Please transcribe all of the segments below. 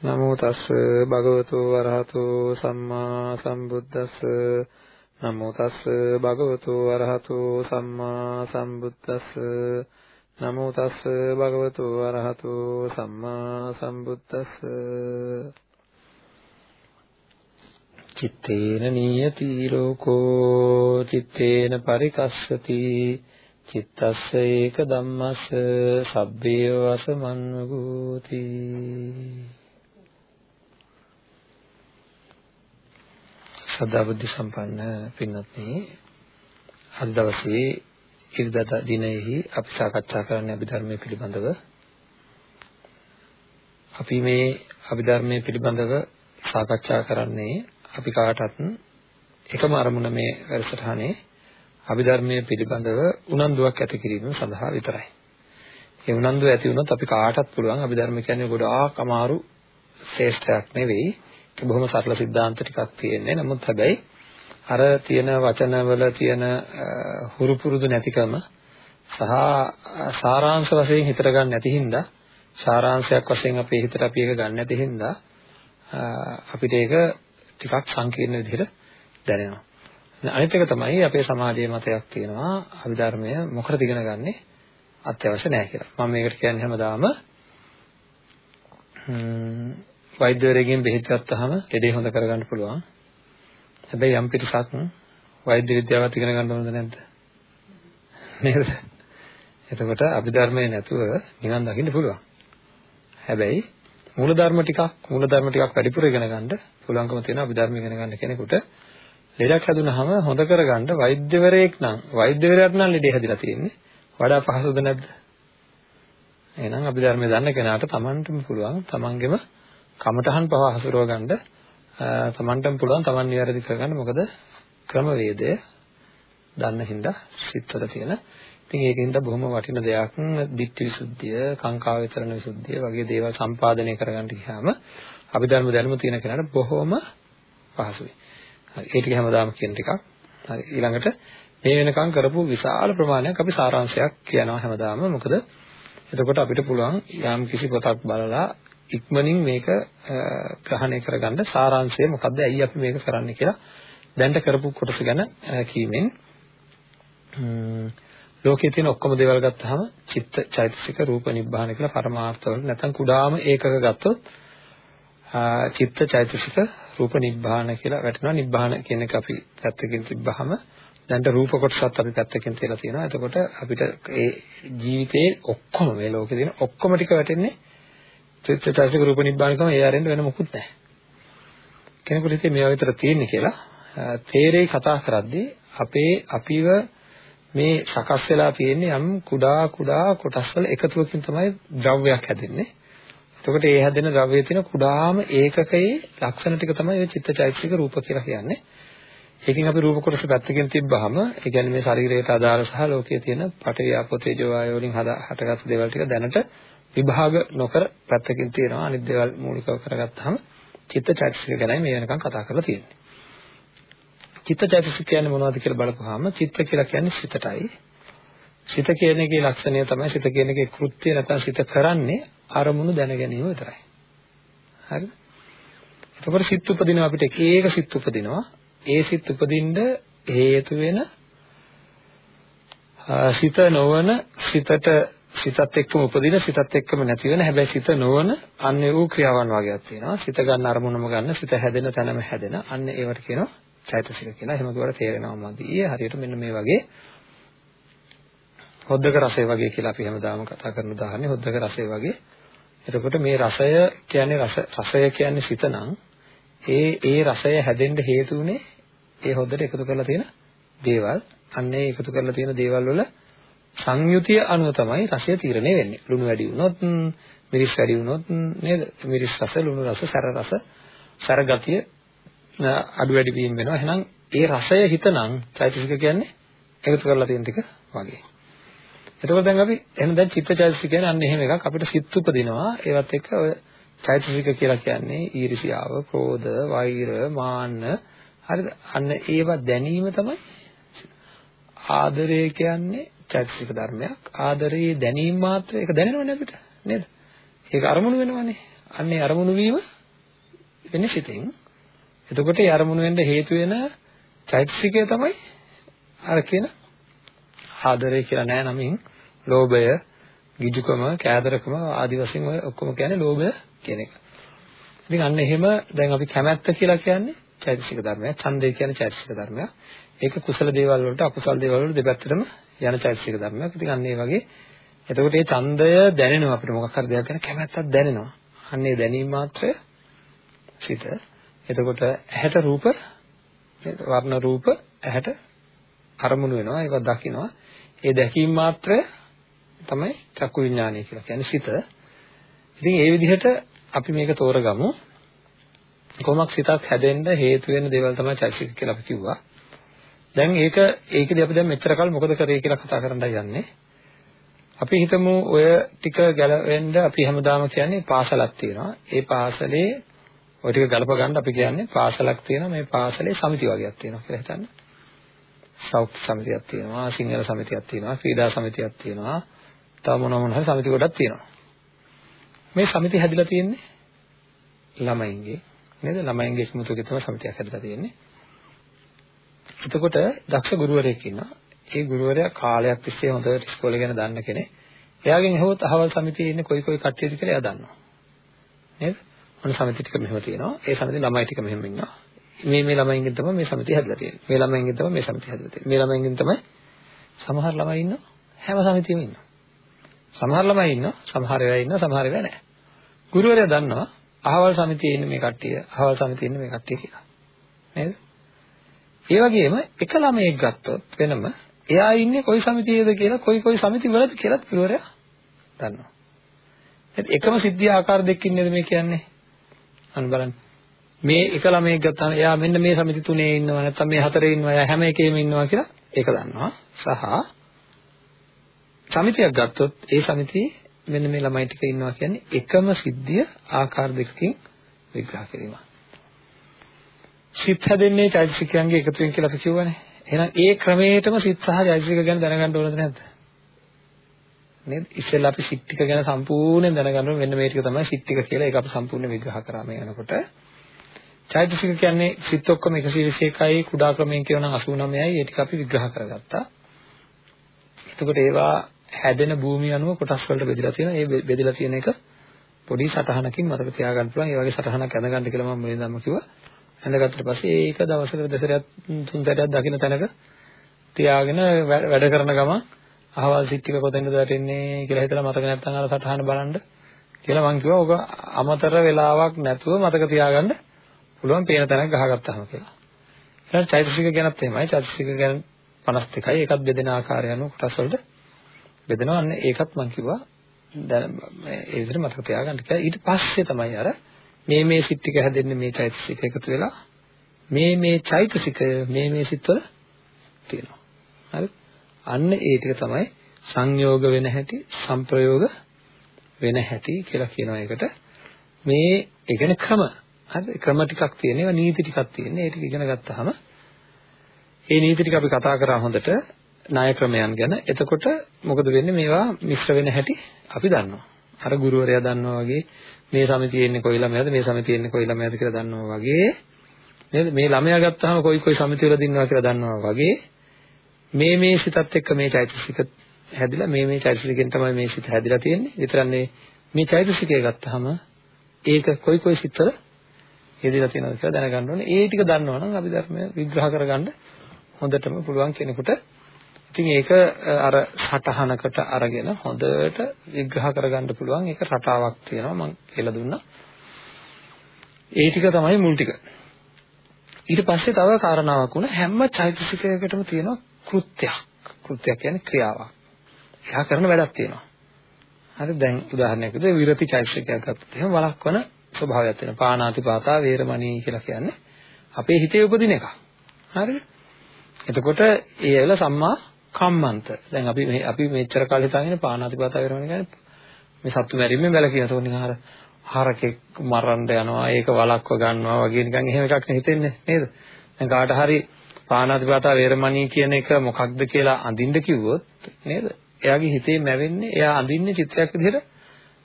නමෝ තස් භගවතු වරහතු සම්මා සම්බුද්දස්ස. නමෝ තස් භගවතු අරහතු සම්මා සම්බුද්දස්ස. නමෝ තස් භගවතු අරහතු සම්මා සම්බුද්දස්ස. චිත්තේන නියති ලෝකෝ චිත්තේන පරිකස්සති. චිත්තස්ස ඒක ධම්මස්ස සබ්බේ වසමන්වගෝති සදා බුද්ධ සම්පන්න පින්වත්නි අද දවසේ ඉරිදා දිනෙහි අපි සාකච්ඡා කරන්නේ අභිධර්මයේ පිළිබඳව අපි මේ අභිධර්මයේ පිළිබඳව සාකච්ඡා කරන්නේ අපි කාටත් එකම අරමුණ මේ වැඩසටහනේ අභිධර්මයේ පිළිබඳව උනන්දුවක් ඇති කිරීම සඳහා විතරයි. ඒ උනන්දුව ඇති වුණොත් අපි කාටත් පුළුවන් අභිධර්ම කියන්නේ ගොඩාක් අමාරු ශ්‍රේෂ්ඨයක් නෙවෙයි. බොහොම සරල સિદ્ધාන්ත ටිකක් තියෙන්නේ. නමුත් හැබැයි අර තියෙන වචනවල තියෙන හුරු පුරුදු නැතිකම සහ සාරාංශ වශයෙන් හිතට ගන්න නැති හින්දා සාරාංශයක් වශයෙන් අපේ හිතට අපි ඒක ගන්න නැති හින්දා අපිට ඒක ටිකක් සංකීර්ණ විදිහට දැනෙනවා. අනිත් එක තමයි අපේ සමාජයේ මතයක් තියෙනවා අභිධර්මය මොකටද ඉගෙන ගන්නෙ අත්‍යවශ්‍ය නැහැ කියලා. මම මේකට කියන්නේ හැමදාම වෛද්‍යවරයෙක්ගෙන් බෙහෙත් ගත්තාම ලෙඩේ හොඳ කරගන්න පුළුවන්. හැබැයි යම් පිටසක් වෛද්‍ය විද්‍යාවත් ඉගෙන ගන්න ඕනද නැද්ද? නේද? එතකොට අභිධර්මයේ නැතුව නිවන් දකින්න පුළුවන්. හැබැයි මූලධර්ම ටිකක් මූලධර්ම ටිකක් වැඩිපුර ඉගෙන ගන්න පුළුවන්කම තියෙන අභිධර්ම ඉගෙන ගන්න කෙනෙකුට ලෙඩක් හැදුනහම හොඳ කරගන්න වෛද්‍යවරයෙක් නම් වෛද්‍යවරයාට නම් ලෙඩේ හැදිලා තියෙන්නේ වඩා පහසුද නැද්ද? එහෙනම් අභිධර්මයේ දන්න කෙනාට Tamanටම පුළුවන් Tamanගෙම කමඨහන් පව හසුරව ගන්න තමන්ටම පුළුවන් තමන් නිවැරදි කරගන්න මොකද ක්‍රමවේදය දන්න හින්දා සිත්වල තියෙන ඉතින් ඒකින්ද බොහොම වටින දෙයක් ditthi visuddhiya කාංකා විතරණ විසුද්ධිය වගේ දේවල් සම්පාදනය කරගන්න ගියාම අභිධර්ම දැනුම තියෙන කෙනාට බොහොම පහසුයි. හරි ඒ ටික හැමදාම කියන ටිකක්. හරි ඊළඟට මේ වෙනකම් කරපු විශාල ප්‍රමාණයක් අපි සාරාංශයක් කියනවා හැමදාම. මොකද එතකොට අපිට පුළුවන් යම් කිසි පොතක් බලලා ඉක්මනින් මේක ග්‍රහණය කරගන්න සාරාංශය මොකද්ද? ඇයි අපි මේක කරන්නේ කියලා දැන්ට කරපු කොටස ගැන කීමෙන්. ලෝකයේ තියෙන ඔක්කොම දේවල් ගත්තාම චිත්ත චෛතසික රූප නිබ්බාන කියලා පරමාර්ථවල නැත්නම් කුඩාම ඒකක ගත්තොත් චිත්ත චෛතසික රූප නිබ්බාන කියලා වැටෙනවා. නිබ්බාන කියන එක අපි පැත්තකින් තිබ්බහම දැන්ට රූප කොටසත් අපි පැත්තකින් තියලා තියෙනවා. එතකොට අපිට ඒ ජීවිතේ ඔක්කොම මේ ලෝකේ තියෙන ඔක්කොම ටික වැටෙන්නේ චිත්තචෛතසික රූප නිබ්බානකම ඒ ආරෙන්න වෙන මොකුත් නැහැ. කෙනෙකුට හිතේ මේවා විතර තියෙන්නේ කියලා තේරෙයි කතා කරද්දී අපේ අපිව මේ සකස් වෙලා තියෙන්නේ යම් කුඩා කුඩා කොටස් වල එකතුවකින් තමයි ද්‍රව්‍යයක් හැදෙන්නේ. එතකොට ඒ හැදෙන ද්‍රව්‍යයේ තියෙන කුඩාම ඒකකයේ ලක්ෂණ ටික තමයි ඔය චිත්තචෛතසික රූප කියලා කියන්නේ. ඒකෙන් අපි රූප කොටස පැත්තකින් තිබ්බහම ඒ කියන්නේ මේ ශරීරයට අදාළ සහ ලෝකයේ තියෙන පඨවි ආපෝ තේජෝ වායෝ වලින් හටගත් දේවල් ටික දැනට විභාග නොකර පැත්තකින් තියනවා අනිත් දේවල් මූලිකව කරගත්තාම චිත්තචෛතසික ගැනයි මේ වෙනකන් කතා කරලා තියෙන්නේ. චිත්තචෛතසික කියන්නේ මොනවද කියලා බලපුවාම චිත්ත කියලා කියන්නේ සිතටයි. සිත කියන එකේ ලක්ෂණය තමයි සිත කියන එකේ කෘත්‍ය නැත්නම් සිත කරන්නේ අරමුණු දැන ගැනීම විතරයි. හරිද? එතකොට සිත් උපදිනවා අපිට එක එක සිත් උපදිනවා. ඒ සිත් උපදින්න හේතු වෙන සිත නොවන සිතට සිතත් එක්කම උපදින සිතත් එක්කම නැති වෙන. හැබැයි සිත නොවන අන්‍ය වූ ක්‍රියාවන් වගේක් තියෙනවා. සිත ගන්න අරමුණම ගන්න සිත හැදෙන තැනම හැදෙන. අන්න ඒවට කියනවා චෛතසික කියලා. එහෙම කිව්වට තේරෙනවා මදි හරියට මෙන්න මේ වගේ හොද්දක රසය වගේ කියලා අපි හැමදාම කතා කරන උදාහරණේ හොද්දක රසය වගේ. එතකොට මේ රසය කියන්නේ රස රසය කියන්නේ සිත නම් ඒ ඒ රසය හැදෙන්න හේතු උනේ ඒ හොද්දට එකතු කරලා තියෙන දේවල්. අන්න ඒ එකතු කරලා තියෙන දේවල් වල සංයුතිය අනුව තමයි රසය තීරණය වෙන්නේ. ලුණු වැඩි වුණොත්, මිරිස් වැඩි වුණොත් නේද? මිරිස් රස, ලුණු රස, සැර රස, සැර ගතිය අඩු වැඩි වීම වෙනවා. එහෙනම් ඒ රසය හිතනම් චෛතසික කියන්නේ එකතු කරලා තියෙන ටික වගේ. එතකොට දැන් අපි එහෙනම් දැන් චිත්තචෛතසික කියන්නේ අන්න එහෙම එකක් අපිට සිත් උපදිනවා. ඒවත් එක්ක ඔය චෛතසික කියලා කියන්නේ ඊර්ෂියාව, ක්‍රෝධ, වෛර, මාන්න හරිද? අන්න ඒවා දැනීම තමයි ආදරය කියන්නේ චෛතසික ධර්මයක්. ආදරයේ දැනීම මාත්‍ර ඒක දැනෙනවනේ අපිට නේද? ඒක අරමුණු වෙනවනේ. අන්න ඒ අරමුණු වීම වෙන්නේ සිතෙන්. එතකොට ඒ අරමුණු වෙන්න හේතු වෙන චෛතසිකය තමයි අර කියන ආදරය කියලා නෑ නමින් ලෝභය, ගිජුකම, කෑදරකම ආදි වශයෙන් ඔය ඔක්කොම කියන්නේ ලෝභය කියන එක. ඉතින් අන්න එහෙම දැන් අපි කැමැත්ත කියලා කියන්නේ චෛතසික ධර්මයක්. ඡන්දය කියන්නේ චෛතසික ධර්මයක්. ඒක කුසල දේවල් වලට අකුසල දේවල් වලට දෙපැත්තටම යන චෛතසික ධර්මයක්. ඉතින් අන්න ඒ වගේ එතකොට මේ ඡන්දය දැනෙනවා අපිට මොකක් හරි දෙයක් ගැන කැමැත්තක් දැනෙනවා. අන්න ඒ දැනීම මාත්‍රය සිත. එතකොට ඇහැට රූප වර්ණ රූප ඇහැට අරමුණු වෙනවා. ඒක දකිනවා. ඒ දැකීම මාත්‍රය තමයි චක්කු විඥානය කියලා කියන්නේ සිත. ඉතින් ඒ විදිහට අපි මේක තෝරගමු. කොහොමක් සිතක් හැදෙන්න හේතු වෙන දේවල් තමයි චෛතසික කියලා අපි කිව්වා. දැන් ඒක ඒකදී අපි දැන් මෙච්චර කල් මොකද කරේ කියලා කතා කරන්නයි යන්නේ. අපි හිතමු ඔය ටික ගැලවෙන්න අපි හැමදාම කියන්නේ පාසලක් තියෙනවා. ඒ පාසලේ ඔය ටික ගලප ගන්න අපි කියන්නේ පාසලක් තියෙනවා. මේ පාසලේ සමිති වගේක් තියෙනවා කියලා හිතන්න. සෞඛ්‍ය සමිතියක් තියෙනවා, සිංහල සමිතියක් තියෙනවා, ක්‍රීඩා සමිතියක් තියෙනවා. තව මොන මොන හරි සමිති ගොඩක් තියෙනවා. මේ සමිති හැදිලා තියෙන්නේ ළමයින්ගේ නේද? ළමයින්ගේ එකමුතුකේ තමයි සමිතියක් හැදිලා තියෙන්නේ. එතකොට දක්ෂ ගුරුවරයෙක් ඉන්නවා. ඒ ගුරුවරයා කාලයක් තිස්සේ හොඳට ඉස්කෝලේ ගැන දන්න කෙනෙක්. එයාගෙන් අහුවොත් අහවල් සමිතියේ ඉන්නේ කොයි කොයි කට්ටියද කියලා එයා දන්නවා. නේද? මොන සමිති ටික මෙහෙම තියෙනවා. ඒ සමිති ළමයි ටික මෙහෙම ඉන්නවා. මේ මේ ළමයින්ගෙන් තමයි මේ සමිතිය හැදලා තියෙන්නේ. මේ ළමයින්ගෙන් තමයි මේ සමිතිය හැදලා තියෙන්නේ. මේ ළමයින්ගෙන් තමයි සමහර ළමයි ඉන්නවා. හැම සමිතියෙම ඉන්නවා. සමහර ළමයි ඉන්නවා. සමහර ඒවා ඉන්නවා. සමහර ඒවා නැහැ. ගුරුවරයා දන්නවා අහවල් සමිතියේ ඉන්න මේ කට්ටිය, අහවල් සමිතියේ ඉන්න මේ කට්ටිය කියලා. නේද? ඒ වගේම එක ළමයෙක් ගත්තොත් වෙනම එයා ඉන්නේ කොයි සමිතියේද කියලා කොයි කොයි සමිති වලද කියලාත් ගුරුවරයා දන්නවා. එකම සිද්ධිය ආකාර දෙකකින් නේද මේ කියන්නේ? අන්න බලන්න. මේ එක ළමයෙක් ගත්තාම එයා මෙන්න මේ සමිති තුනේ ඉන්නවා නැත්නම් මේ හතරේ ඉන්නවා එයා හැම එකේම ඉන්නවා කියලා ඒක දන්නවා. සහ සමිතියක් ගත්තොත් ඒ සමිතියේ මෙන්න මේ ළමයි ටික ඉන්නවා කියන්නේ එකම සිද්ධිය ආකාර දෙකකින් විග්‍රහ කිරීම. සිත් හැදෙන්නේ චෛතසිකයන්ගේ එකතුවෙන් කියලා අපි කියවනේ. එහෙනම් ඒ ක්‍රමයටම සිත් සහ චෛතසික ගැන දැනගන්න ඕනද නැද්ද? නේද? ඉස්සෙල්ලා අපි සිත් ටික ගැන සම්පූර්ණයෙන් දැනගන්න ඕනේ. මෙන්න මේ ටික තමයි සිත් ටික කියලා. ඒක අපි සම්පූර්ණයෙන් විග්‍රහ කරා මේ යනකොට. චෛතසික කියන්නේ සිත් ඔක්කොම 121යි කුඩා ක්‍රමයෙන් කියනවා නම් 89යි. ඒ ටික අපි විග්‍රහ කරගත්තා. එතකොට ඒවා හැදෙන භූමිය අනුව කොටස් වලට බෙදලා තියෙනවා. ඒ බෙදලා තියෙන එක පොඩි සටහනකින් මතක තියාගන්න පුළුවන්. ඒ වගේ සටහනක් ඇඳගන්න කියලා මම මුලින්දම කිව්වා. ඇඳගත්තට පස්සේ ඒක දවසකට දෙසරයක් තුන් සැරයක් දකින්න තැනක තියාගෙන වැඩ කරන ගමන් අහවල් සිත් ටික කොතෙන්ද වැටෙන්නේ කියලා හිතලා මතක නැත්නම් අර සටහන බලන්න කියලා මං කිව්වා ඔක අමතර වෙලාවක් නැතුව මතක තියාගන්න පුළුවන් පේන තැනක ගහගත්තාම කියලා. ඊළඟ චෛතසික ගැනත් එහෙමයි. චෛතසික ගැන 52යි. ඒකත් බෙදෙන ආකාරය අනුව කොටස් වලට බෙදෙනවා. අන්න ඒකත් මම කිව්වා දැන් ඒ විදිහට මතක තියාගන්න කියලා. ඊට පස්සේ තමයි අර මේ මේ සිත් ටික හැදෙන්නේ මේ චෛතසික එකතු වෙලා මේ මේ චෛතසික මේ මේ සිත්වල තියෙනවා. හරි? අන්න ඒ ටික තමයි සංයෝග වෙන හැටි, සංප්‍රයෝග වෙන හැටි කියලා කියනවා ඒකට. මේ ඒ කියන්නේ ක්‍රම. හරි? ක්‍රම ටිකක් තියෙන ඒවා නීති ටිකක් තියෙන. ඒ ටික ඉගෙන ගත්තාම ඒ නීති ටික අපි කතා කරා හොඳට ණය ක්‍රමයන් ගැන. එතකොට මොකද වෙන්නේ මේවා මිශ්‍ර වෙන හැටි අපි දන්නවා. අර ගුරුවරයා දන්නවා වගේ මේ සමිතියේ ඉන්නේ කොයි ළමයාද මේ සමිතියේ ඉන්නේ කොයි ළමයාද කියලා දන්නවා වගේ. නේද? මේ ළමයා ගත්තාම කොයි කොයි සමිතිවලද ඉන්නවා කියලා දන්නවා වගේ. මේ මේ සිතත් එක්ක මේ චෛතසික හැදිලා මේ මේ චෛතසිකෙන් තමයි මේ සිත හැදිලා තියෙන්නේ. විතරන්නේ මේ චෛතසිකය ගත්තාම ඒක කොයි කොයි සිත්වල යෙදලා තියෙනවද කියලා දැනගන්න ඕනේ. ඒ ටික දන්නවනම් අපි ධර්මය විග්‍රහ කරගන්න හොඳටම පුළුවන් කෙනෙකුට ඉතින් ඒක අර සටහනකට අරගෙන හොඳට විග්‍රහ කරගන්න පුළුවන් ඒක රටාවක් තියෙනවා මම කියලා දුන්නා. ඒ ටික තමයි මුල් ටික. ඊට පස්සේ තව කාරණාවක් වුණා හැම චෛතසිකයකටම තියෙනවා කෘත්‍යයක්. කෘත්‍යයක් කියන්නේ ක්‍රියාවක්. එයා කරන වැඩක් තියෙනවා. හරි දැන් උදාහරණයක් විදිහට විරති චෛතසිකයක් ගත්තොත් එහෙනම් වළක්වන ස්වභාවයක් තියෙනවා. පාණාතිපාතා වේරමණී කියලා කියන්නේ අපේ හිතේ උපදින එකක්. හරිද? එතකොට ඒ ඇවිල්ලා සම්මා කම්මන්ත. දැන් අපි මේ අපි මෙච්චර කාලෙ හිතාගෙන පාණාතිපාතා කරනවා කියන්නේ මේ සත්තු මැරීමෙන් වැළකීම. ඒක නිකන් අර හරකෙක් මරන්න යනවා, ඒක වලක්ව ගන්නවා වගේ නිකන් එහෙම එකක් නේ හිතෙන්නේ නේද? දැන් කාට හරි පාණාතිපාතා වේරමණී කියන එක මොකක්ද කියලා අඳින්න කිව්වොත් නේද? එයාගේ හිතේ මැවෙන්නේ එයා අඳින්නේ චිත්‍රයක් විදිහට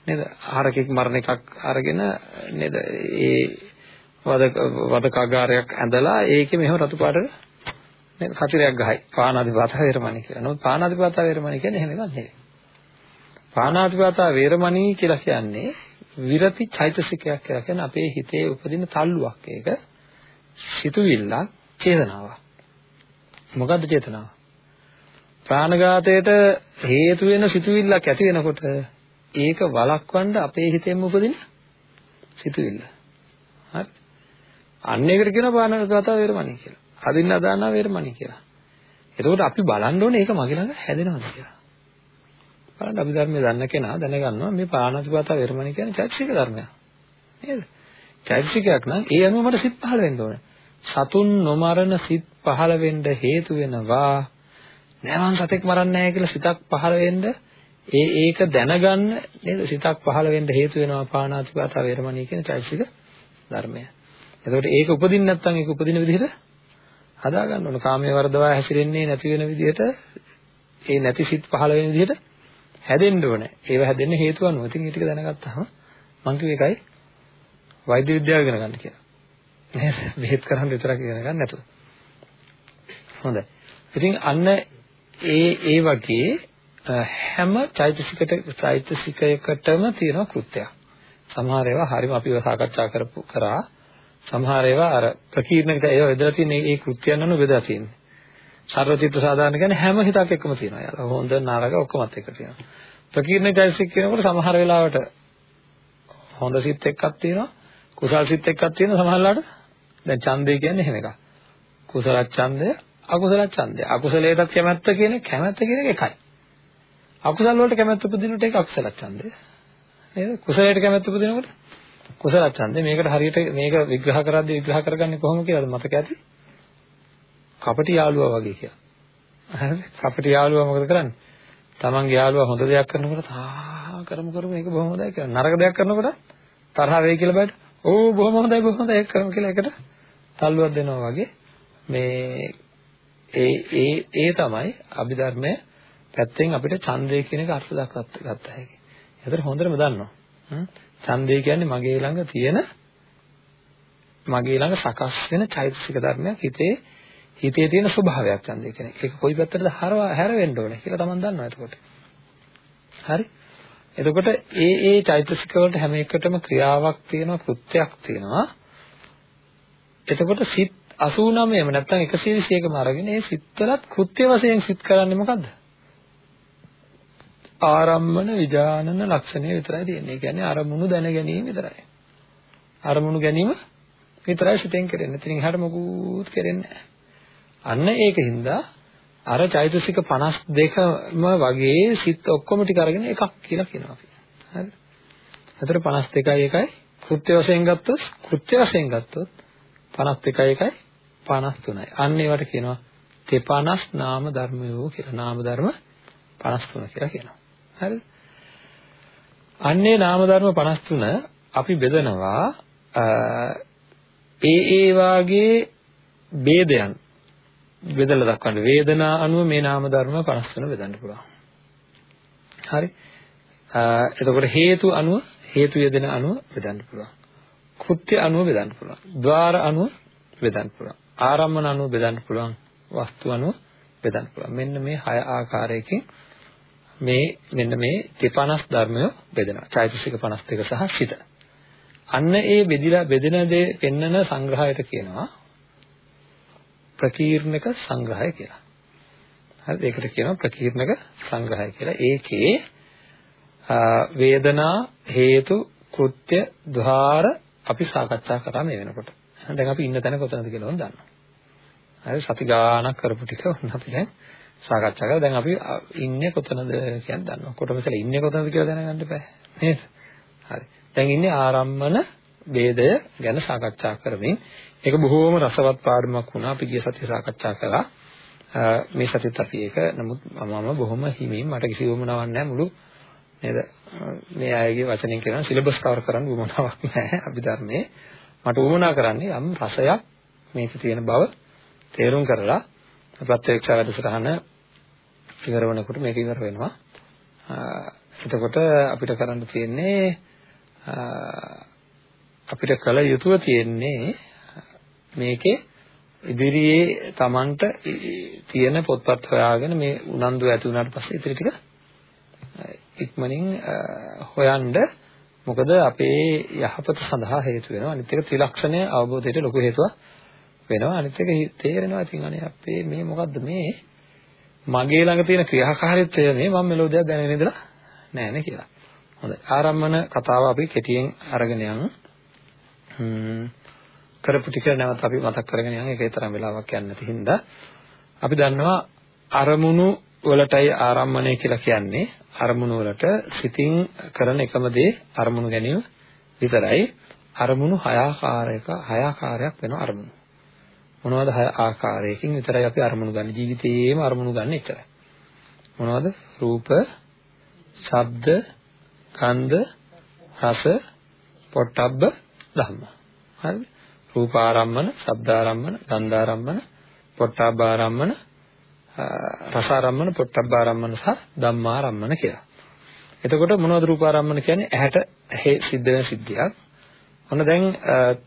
නේද? හරකෙක් මරණ එකක් අරගෙන නේද? ඒ වද වදකාගාරයක් ඇඳලා ඒකේ මෙහෙම රතු පාටට නේද? කතිරයක් ගහයි. පාණාතිපාතා වේරමණී කියලා. නමුත් පාණාතිපාතා වේරමණී කියන්නේ එහෙම එකක් නෙවෙයි. පාණාතිපාතා වේරමණී කියලා කියන්නේ විරති චෛතසිකයක් කියලා කියන්නේ අපේ හිතේ උපදින තල්ලුවක් ඒක. සිතුවිල්ලක්, චේතනාවක්. මොකද්ද චේතනාව? ප්‍රාණඝාතයට හේතු වෙන සිතුවිල්ලක් ඇති වෙනකොට ඒක වළක්වන්න අපේ හිතෙන්ම උපදින සිතුවිල්ල. හරි. අන්න ඒකට කියනවා ප්‍රාණඝාත වේරමණී කියලා. අදින්න අදානා වේරමණී කියලා. එතකොට අපි බලන්න ඕනේ ඒක මගේ ළඟ හැදෙනවද කියලා. බලන්න අපි ධර්මයේ දන්න කෙනා දැනගන්නවා මේ ප්‍රාණඝාත වේරමණී කියන්නේ චෛතසික ධර්මයක්. නේද? චෛතසිකයක් නම් ඒ අනුව මට සිත් පහළ වෙන්න ඕනේ. සතුන් නොමරන සිත් පහළ වෙන්න හේතු වෙනවා. නෑ මං සතෙක් මරන්නේ නැහැ කියලා සිතක් පහළ වෙන්න ඒ ඒක දැනගන්න නේද සිතක් පහළ වෙන්න හේතු වෙනවා පාණාතිපාත වේරමණී කියන චෛතසික ධර්මය. එතකොට ඒක උපදින්න නැත්නම් ඒක උපදින විදිහට හදා ගන්න ඕන. කාමයේ වර්ධවා හැසිරෙන්නේ නැති වෙන විදිහට ඒ නැති සිත් පහළ වෙන විදිහට හැදෙන්න ඕනේ. ඒව හැදෙන්න හේතු අනුව. ඉතින් ඒ ටික දැනගත්තාම මං කිව්ව එකයි වෛද්‍ය විද්‍යාව ඉගෙන ගන්න කියලා. නේද? බෙහෙත් කරන්න විතරක් ඉගෙන ගන්න නැතුව. හොඳයි. ඉතින් අන්න ඒ ඒ වගේ හැම චෛතසිකට චෛතසිකයකටම තියෙන කෘත්‍යයක්. සමහර ඒවා හරිම අපිව සාකච්ඡා කරපු කරා සමහර ඒවා අර ප්‍රකීර්ණක ඒවා බෙදලා තියෙන ඒ කෘත්‍යයන් අනුව බෙදලා තියෙන්නේ. සර්වචිත්ත සාධාරණ කියන්නේ හැම හිතක් එක්කම තියෙනවා. යාලා හොඳ නරක ඔක්කොමත් එක්ක තියෙනවා. ප්‍රකීර්ණ චෛතසික කියනකොට සමහර වෙලාවට හොඳ සිත් එක්කක් තියෙනවා. කුසල් සිත් එක්කක් තියෙනවා සමහරලාට. දැන් ඡන්දය කියන්නේ එහෙම එකක්. කුසල ඡන්දය, අකුසල ඡන්දය. අකුසලයටත් කැමැත්ත කියන්නේ කැමැත්ත කියන එක එකයි. අකුසල වලට කැමැත්ත උපදිනකොට ඒක අකුසල ඡන්දය. නේද? කුසලයට කැමැත්ත උපදිනකොට කුසල ඡන්දය. මේකට හරියට මේක විග්‍රහ කරද්දී විග්‍රහ කරගන්නේ කොහොම කියලාද මතක ඇති? කපටි යාළුවා වගේ කියලා. හරිද? කපටි යාළුවා මොකද කරන්නේ? තමන්ගේ යාළුවා හොඳ දෙයක් කරනකොට තා කරමු කරමු මේක බොහොම හොඳයි කියලා. නරක දෙයක් කරනකොට තරහ වෙයි කියලා බයිට. ඕ බොහොම හොඳයි බොහොම හොඳයි ඒක කරමු කියලා එකට තල්ලුවක් දෙනවා වගේ මේ ඒ ඒ ඒ තමයි අභිධර්මයේ පැත්තෙන් අපිට ඡන්දය කියන එක අර්ථ දක්වත් ගත්ත හැකි. ඒතර හොඳටම දන්නවා. ඡන්දය කියන්නේ මගේ ළඟ තියෙන මගේ ළඟ සකස් වෙන චෛතසික ධර්මයක් හිතේ හිතේ තියෙන ස්වභාවයක් ඡන්දය කියන්නේ. ඒක කොයි පැත්තටද හරව හැරෙන්න ඕනේ කියලා තමන් දන්නවා එතකොට. හරි? එතකොට ඒ ඒ චෛතසික වලට හැම එකටම ක්‍රියාවක් තියෙනවා, කෘත්‍යයක් තියෙනවා. එතකොට සිත් 89ම නැත්නම් 121ම අරගෙන ඒ සිත්වලත් කෘත්‍ය වශයෙන් සිත් කරන්නේ මොකද්ද? ආරම්මන විජානන ලක්ෂණය විතරයි තියෙන්නේ. ඒ කියන්නේ අරමුණු දැන ගැනීම විතරයි. අරමුණු ගැනීම විතරයි සිතෙන් කරන්නේ. ඉතින් එහාට මොකුත් කරන්නේ නැහැ. අන්න ඒකින්ද අර චෛතසික 52ම වගේ සිත් ඔක්කොම ටික අරගෙන එකක් කියලා කියනවා අපි. හරිද? එතකොට 52යි එකයි කෘත්‍ය වශයෙන් ගත්තොත් කෘත්‍ය වශයෙන් ගත්තොත් 52යි එකයි 53යි. අන්න ඒවට කියනවා තෙපනස් නාම ධර්මයෝ කියලා. නාම ධර්ම 53 කියලා කියනවා. හරිද? අන්නේ නාම ධර්ම 53 අපි බෙදනවා ඒ ඒ වාගේ ભેදයන් බෙදලා දක්වන්න. වේදනා අනුව මේ නාම ධර්ම 53 බෙදන්න පුළුවන්. හරි. එතකොට හේතු අනුව හේතු යෙදෙන අනුව බෙදන්න පුළුවන්. කෘත්‍ය අනුව බෙදන්න පුළුවන්. ద్వාර අනුව බෙදන්න පුළුවන්. ආරම්මන අනුව බෙදන්න පුළුවන්. වස්තු අනුව බෙදන්න පුළුවන්. මෙන්න මේ හය ආකාරයකින් මේ මෙන්න මේ 50 ධර්මය බෙදෙනවා. චෛතසික 52 සහ සිත. අන්න ඒ බෙදිලා බෙදෙන දේ පෙන්නන සංග්‍රහයට කියනවා ප්‍රකීර්ණක සංග්‍රහය කියලා. හරිද? ඒකට කියනවා ප්‍රකීර්ණක සංග්‍රහය කියලා. ඒකේ වේදනා හේතු කෘත්‍ය ద్వාර අපි සාකච්ඡා කරා මේ වෙනකොට. දැන් අපි ඉන්න තැන කොතනද කියලා ඕන දන්නවා. හරි සති ගාණක් කරපු ටික උන් අපි දැන් සාකච්ඡා කරලා දැන් අපි ඉන්නේ කොතනද කියන දන්නවා. කොටමසල ඉන්නේ කොතනද කියලා දැනගන්න බෑ. නේද? හරි. දැන් ඉන්නේ ආරම්මන ભેදය ගැන සාකච්ඡා කරමින් ඒක බොහෝම රසවත් පාඩමක් වුණා අපි ගිය සතියේ සාකච්ඡා කළා මේ සතියේත් අපි ඒක නමුත් මම බොහොම හිමින් මට කිසි වමනාවක් නැහැ මුළු නේද මේ අයගේ වචනෙන් කියනවා සිලබස් කවර් කරන්න වමනාවක් නැහැ අභිධර්මයේ මට වමනා කරන්නේ යම් රසයක් මේක තියෙන බව තේරුම් කරලා ප්‍රත්‍යක්ෂ වැඩසටහන ඉවර වෙනකොට මේක ඉවර වෙනවා. එතකොට අපිට කරන්න තියෙන්නේ අපිට කල යුතුව තියෙන්නේ මේකේ ඉදිරියේ Tamanට තියෙන පොත්පත් හොයාගෙන මේ උනන්දු ඇති වුණාට පස්සේ ඉතින් ටික ඉක්මනින් හොයන්න මොකද අපේ යහපත සඳහා හේතු වෙනවා. අනිත් එක ත්‍රිලක්ෂණය අවබෝධයට ලොකු හේතුවක්. වෙනවා. අනිත් එක තේරෙනවා ඉතින් අනේ අපේ මේ මොකද්ද මේ? මගේ ළඟ තියෙන ක්‍රියාකාරීත්වය මේ මම මෙලෝ දෙයක් දැනගෙන ඉඳලා නැහැ නේ කියලා. හොඳයි. ආරම්භන කතාව අපි කෙටියෙන් අරගෙන යමු. කරපු ටික නැවත අපි මතක් කරගෙන යන එකේ තරම් වෙලාවක් යන්නේ නැති හින්දා. අපි දන්නවා අරමුණු වලටයි ආරම්මණය කියලා කියන්නේ. අරමුණු වලට සිතින් කරන එකම දේ අරමුණු ගැනීම විතරයි. අරමුණු හය ආකාරයක හය ආකාරයක් වෙන අරමුණු. මොනවද හය ආකාරයකින් විතරයි අපි අරමුණු ගන්න ජීවිතේම අරමුණු ගන්න එච්චරයි මොනවද රූප ශබ්ද ගන්ධ රස පොට්ටබ්බ ධම්ම හරිද රූපාරම්මන, ශබ්දාරම්මන, ගන්ධාරම්මන, පොට්ටබ්බාරම්මන, රසාරම්මන, පොට්ටබ්බාරම්මන සහ ධම්මාරම්මන කියලා. එතකොට මොනවද රූපාරම්මන කියන්නේ? ඇහැට ඇහි සිද්ධ වෙන සිද්ධියක්. ඔන්න දැන්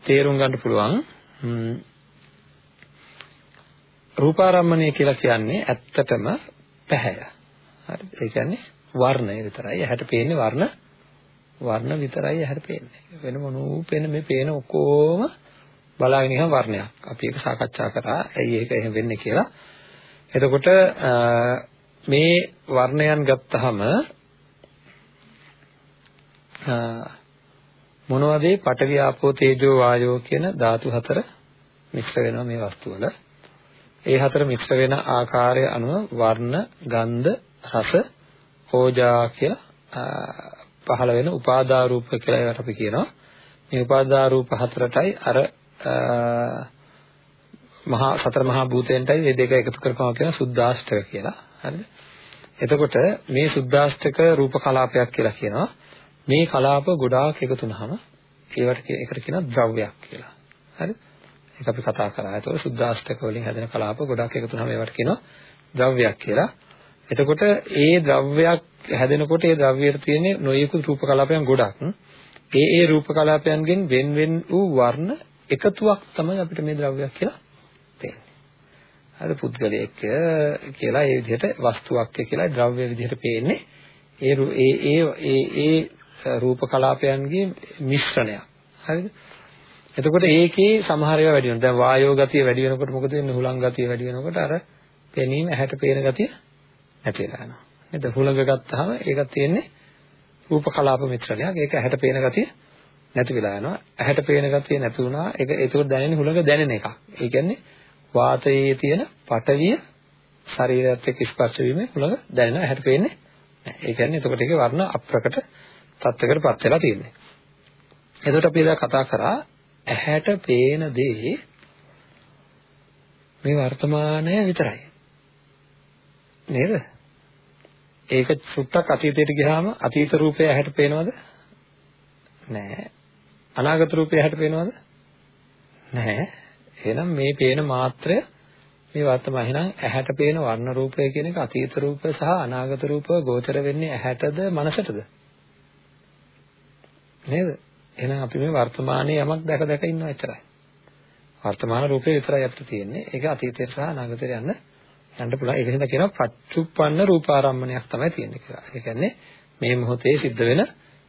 තේරුම් ගන්න පුළුවන් රූපාරම්මණය කියලා කියන්නේ ඇත්තටම පැහැය. හරි. ඒ කියන්නේ වර්ණය විතරයි. ඇහැට පේන්නේ වර්ණ වර්ණ විතරයි ඇහැට පේන්නේ. වෙන මොනෝ පේන මේ පේන ඔක්කොම බලාගෙන ඉහම වර්ණයක්. අපි ඒක සාකච්ඡා කරා. ඇයි ඒක එහෙම වෙන්නේ කියලා. එතකොට මේ වර්ණයන් ගත්තහම මොනවද මේ පඨවි ආපෝ තේජෝ වායෝ කියන ධාතු හතර මිශ්‍ර වෙනවා මේ වස්තු වල. ඒ හතර මිශ්‍ර වෙන ආකාරය අනුව වර්ණ, ගන්ධ, රස, ඕජා කියලා පහළ වෙන උපාදා රූප කියලා ඒවට අපි කියනවා. මේ උපාදා රූප හතරටයි අර මහා සතර මහා භූතයන්ටයි මේ දෙක එකතු කරපුවම කියන සුද්දාෂ්ටක කියලා. හරිද? එතකොට මේ සුද්දාෂ්ටක රූප කලාපයක් කියලා කියනවා. මේ කලාප ගොඩාක් එකතු වුනහම ඒවට ඒකට කියනවා ද්‍රව්‍යයක් කියලා. හරිද? ඒක අපි කතා කරා. ඒතකොට සුද්දාෂ්ටක වලින් හැදෙන කලාප ගොඩාක් එකතු වුනහම ඒවට කියනවා ද්‍රව්‍යයක් කියලා. එතකොට ඒ ද්‍රව්‍යයක් හැදෙනකොට ඒ ද්‍රව්‍යයට තියෙන නොයෙකුත් රූප කලාපයන් ගොඩක්. ඒ ඒ රූප කලාපයන්ගෙන් වෙන වෙන වූ වර්ණ එකතුවක් තමයි අපිට මේ ද්‍රව්‍යයක් කියලා පේන්නේ. හරි පුද්ගලයෙක් කියලා ඒ විදිහට වස්තුවක් කියලා ද්‍රව්‍ය විදිහට පේන්නේ. ඒ ඒ ඒ ඒ රූප කලාපයන්ගේ මිශ්‍රණයක්. හරිද? එතකොට ඒකේ සමහර ඒවා වැඩි වෙනවා. දැන් වායෝ ගතිය වැඩි වෙනකොට මොකද වෙන්නේ? හුලං ගතිය වැඩි වෙනකොට අර පෙනීම ඇහැට පේන ගතිය නැති වෙලා යනවා. නේද? හුලඟ ගත්තාම ඒකත් තියෙන්නේ රූප කලාප මිශ්‍රණයක්. ඒක ඇහැට පේන ගතිය නැති වෙලා යනවා. ඇහැට පේන ගතිය නැති වුණා. ඒක ඒකට දැනෙන්නේ හුළඟ දැනෙන එකක්. ඒ කියන්නේ වාතයේ තියෙන පටවිය ශරීරයත් එක්ක ස්පර්ශ වීමෙන් හුළඟ දැනෙනවා. ඇහැට පේන්නේ නැහැ. ඒ කියන්නේ එතකොට ඒකේ වර්ණ අප්‍රකට තත්යකටපත් වෙලා තියෙන්නේ. එතකොට අපි එදා කතා කරා ඇහැට පේන දේ මේ වර්තමානය විතරයි. නේද? ඒක සුත්තක් අතීතයට ගියාම අතීත රූපය ඇහැට පේනවද? නෑ. අනාගත රූපය හැට පේනවද? නැහැ. එහෙනම් මේ පේන මාත්‍රය මේ වර්තමාන එහෙනම් ඇහැට පේන වර්ණ රූපය කියන එක අතීත රූප සහ අනාගත රූප ගෝචර වෙන්නේ ඇහැටද මනසටද? නේද? එහෙනම් අපි මේ වර්තමානයේ යමක් දැක දැක ඉන්නවා එච්චරයි. වර්තමාන රූපේ විතරයි අපිට තියෙන්නේ. ඒක අතීතයට සහ අනාගතයට යන්න යන්න පුළුවන්. ඒක හින්දා කියනවා පච්චුප්පන්න රූපාරම්මණයක් තමයි තියෙන්නේ කියලා. ඒ කියන්නේ මේ මොහොතේ සිද්ධ වෙන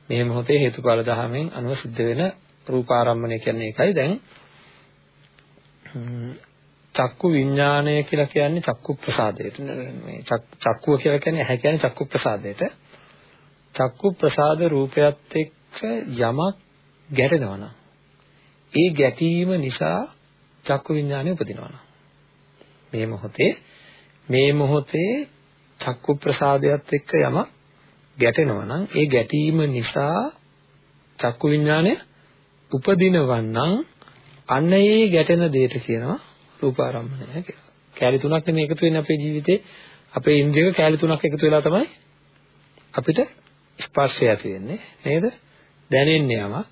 මේ මොහොතේ හේතුඵල ධහමෙන් අනුව සිද්ධ වෙන රූපාරම්මණය කියන්නේ ඒකයි දැන් චක්කු විඥානය කියලා කියන්නේ චක්කු ප්‍රසාදයට මේ චක්කුව කියලා කියන්නේ ඇහැ කියන්නේ චක්කු ප්‍රසාදයට චක්කු ප්‍රසාද රූපයත් එක්ක යමක් ගැටෙනවා නම් ඒ ගැටීම නිසා චක්කු විඥානය උපදිනවා මේ මොහොතේ මේ මොහොතේ චක්කු ප්‍රසාදයට එක්ක යමක් ගැටෙනවා නම් ඒ ගැටීම නිසා චක්කු විඥානය උපදිනවන්නම් අන්න ඒ ගැටෙන දෙයට කියනවා රූපාරම්මණය කියලා. කැලි තුනක් නෙමෙයි එකතු වෙන්නේ අපේ ජීවිතේ. අපේ ඉන්ද්‍රියක කැලි තුනක් එකතු වෙලා තමයි අපිට ස්පර්ශය ඇති වෙන්නේ නේද? දැනෙන්නේ යමක්.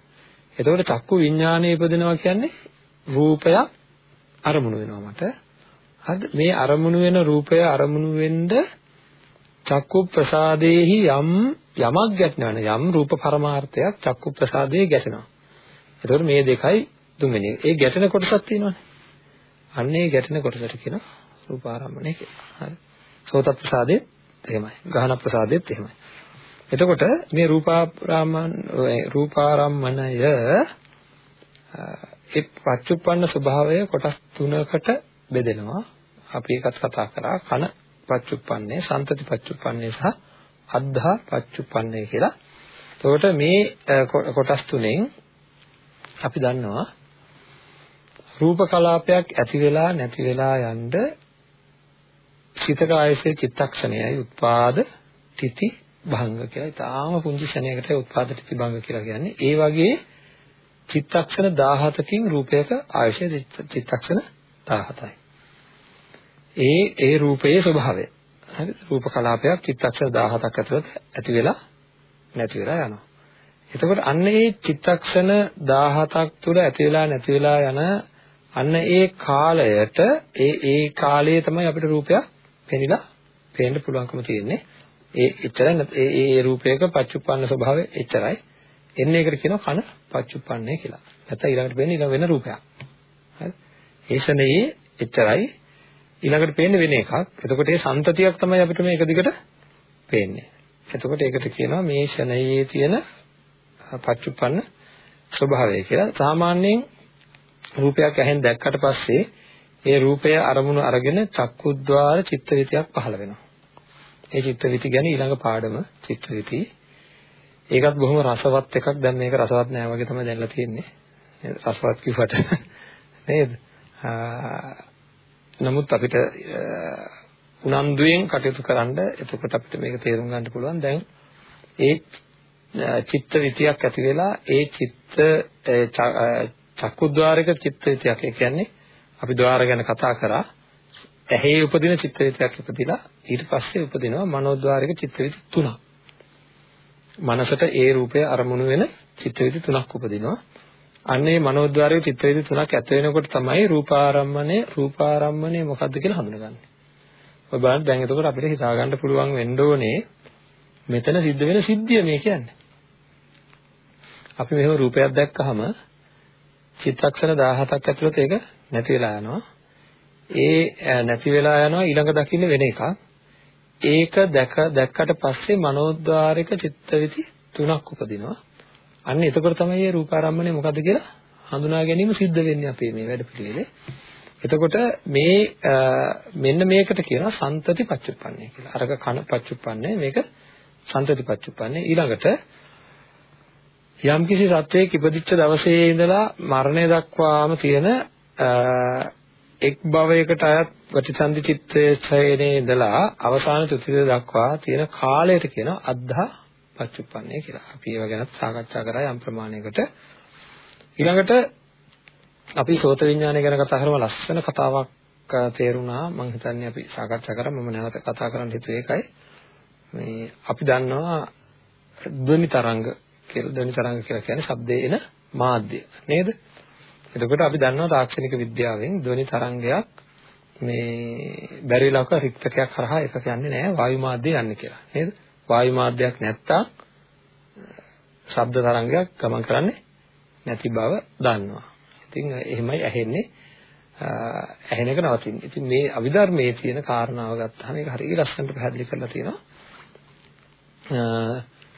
එතකොට චක්කු විඥානය ඉපදෙනවා කියන්නේ රූපයක් අරමුණු වෙනවා මට. හරිද? මේ අරමුණු වෙන රූපය අරමුණු වෙන්න චක්කු ප්‍රසාදේහි යම් යමක් ගැටෙනවා යම් රූප පරමාර්ථයක් චක්කු ප්‍රසාදයේ ගැටෙනවා. එතකොට මේ දෙකයි තුන්වෙනි. ඒ ගැටෙන කොටසක් තියෙනවානේ. අන්න ඒ ගැටෙන කොටසට කියන රූපාරම්මණය කියලා. හරි. සෝත ප්‍රසාදෙත් එහෙමයි. ගහන ප්‍රසාදෙත් එහෙමයි. එතකොට මේ රූපාරාමන රූපාරම්මණය ඒ පච්චුප්පන්න ස්වභාවය කොටස් තුනකට බෙදෙනවා. අපි ඒකත් කතා කරා කන පච්චුප්පන්නේ, සන්තති පච්චුප්පන්නේ සහ අද්ධා පච්චුප්පන්නේ කියලා. එතකොට මේ කොටස් තුනෙන් අපි දන්නවා රූප කලාපයක් ඇති වෙලා නැති වෙලා යන්න චිතක ආයසේ චිත්තක්ෂණයයි උත්පාද තිති භංග කියලා. ඊටාම පුංචි ක්ෂණයකට උත්පාද තිති භංග කියලා කියන්නේ. ඒ වගේ චිත්තක්ෂණ 17කින් රූපයක ආයශය චිත්තක්ෂණ 17යි. ඒ ඒ රූපයේ ස්වභාවය. හරි රූප කලාපයක් චිත්තක්ෂණ 17ක් ඇතුළත ඇති වෙලා නැති වෙලා යනවා. එතකොට අන්න ඒ චිත්තක්ෂණ 17ක් තුළ ඇති වෙලා නැති වෙලා යන අන්න ඒ කාලයට ඒ ඒ කාලයේ තමයි අපිට රූපයක් පෙනිලා පේන්න පුළුවන්කම තියෙන්නේ. ඒ එච්චර ඒ ඒ රූපයක පච්චුප්පන්න ස්වභාවය එච්චරයි. එන්නේ ඒකට කියනවා කන පච්චුප්පන්නේ කියලා. නැත්නම් ඊළඟට පේන්නේ ඊළඟ වෙන රූපයක්. හරි. ඒ ශනේයේ එච්චරයි ඊළඟට පේන්නේ වෙන එකක්. එතකොට ඒ සම්තතියක් තමයි අපිට මේක දිගට පේන්නේ. එතකොට ඒකට කියනවා මේ ශනයේ තියෙන පච්චුප්පන්න ස්වභාවය කියලා. සාමාන්‍යයෙන් රූපයක් ඇහෙන් දැක්කට පස්සේ ඒ රූපය අරමුණු අරගෙන චක්කුද්්වාර චිත්තවිතියක් පහළ වෙනවා. ඒ චිත්තවිති ගැන ඊළඟ පාඩම චිත්තවිති. ඒකත් බොහොම රසවත් එකක්. දැන් මේක රසවත් නෑ වගේ තමයි දැනලා තියෙන්නේ. රසවත් කිව්වට නේද? නමුත් අපිට උනන්දුයෙන් කටයුතු කරන්න එතකොට අපිට මේක තේරුම් ගන්න පුළුවන්. දැන් ඒ චිත්ත විතියක් ඇති වෙලා ඒ චිත්ත චක්කුද්්වාරක චිත්ත විතියක් ඒ කියන්නේ අපි ద్వාර ගැන කතා කරා ඇහි උපදින චිත්ත විතියක් ඉපදිලා ඊට පස්සේ උපදිනවා මනෝද්වාරික චිත්ත විති තුනක්. මනසට ඒ රූපය අරමුණු වෙන චිත්ත විති තුනක් උපදිනවා. අන්නේ මනෝද්වාරික චිත්ත විති තුනක් ඇත වෙනකොට තමයි රූපාරම්මණය රූපාරම්මණය මොකද්ද කියලා හඳුනගන්නේ. ඔය බලන්න දැන් එතකොට අපිට හිතා ගන්න පුළුවන් වෙන්න ඕනේ මෙතන සිද්ධ වෙන සිද්ධිය මේ කියන්නේ. අපි මෙහෙම රූපයක් දැක්කහම චිත්තක්ෂණ 17ක් ඇතුළත ඒක නැති වෙලා යනවා. ඒ නැති වෙලා යනවා ඊළඟ දකින්න වෙන එකක්. ඒක දැක දැක්කට පස්සේ මනෝද්වාරික චිත්තවිති තුනක් උපදිනවා. අන්න එතකොට තමයි මේ රූපාරම්මණය මොකද්ද කියලා හඳුනා ගැනීම සිද්ධ වෙන්නේ අපේ මේ වැඩ පිළිවෙලේ. එතකොට මේ මෙන්න මේකට කියනවා සන්තති පච්චුප්පන්නේ කියලා. අරක කන පච්චුප්පන්නේ මේක සන්තති පච්චුප්පන්නේ ඊළඟට යම්කිසි සත්වයක ඉපදිච්ච දවසේ ඉඳලා මරණය දක්වාම තියෙන එක් භවයකට අයත් ප්‍රතිසන්දි චිත්තයේ ඉඳලා අවසාන චතුතිය දක්වා තියෙන කාලයට කියනවා අද්ධා පච්චුප්පන්නේ කියලා. අපි ඒව ගැන සාකච්ඡා කරා යම් ප්‍රමාණයකට. ඊළඟට අපි සෝත විඥානය ගැන කතා කරම ලස්සන කතාවක් තේරුණා. මම හිතන්නේ අපි සාකච්ඡා කරා මම නැවත කතා කරන්න හිතුවේ ඒකයි. මේ අපි දන්නවා ධ්වනි තරංග කියලා ධ්වනි තරංග කියලා කියන්නේ ශබ්දයේ එන මාධ්‍ය නේද? එතකොට අපි දන්නවා තාක්ෂණික විද්‍යාවෙන් ධ්වනි තරංගයක් මේ බැරි වෙලාවක රික්තකයක් හරහා එකක යන්නේ නැහැ වායු මාධ්‍යය යන්නේ කියලා නේද? වායු මාධ්‍යයක් නැත්තම් ශබ්ද තරංගයක් ගමන් කරන්නේ නැති බව දන්නවා. ඉතින් එහෙමයි ඇහෙන්නේ ඇහෙන එක නවතින්නේ. ඉතින් මේ අවිධර්මයේ තියෙන කාරණාව ගත්තාම ඒක හරිය ලස්සනට පැහැදිලි කරලා තියෙනවා.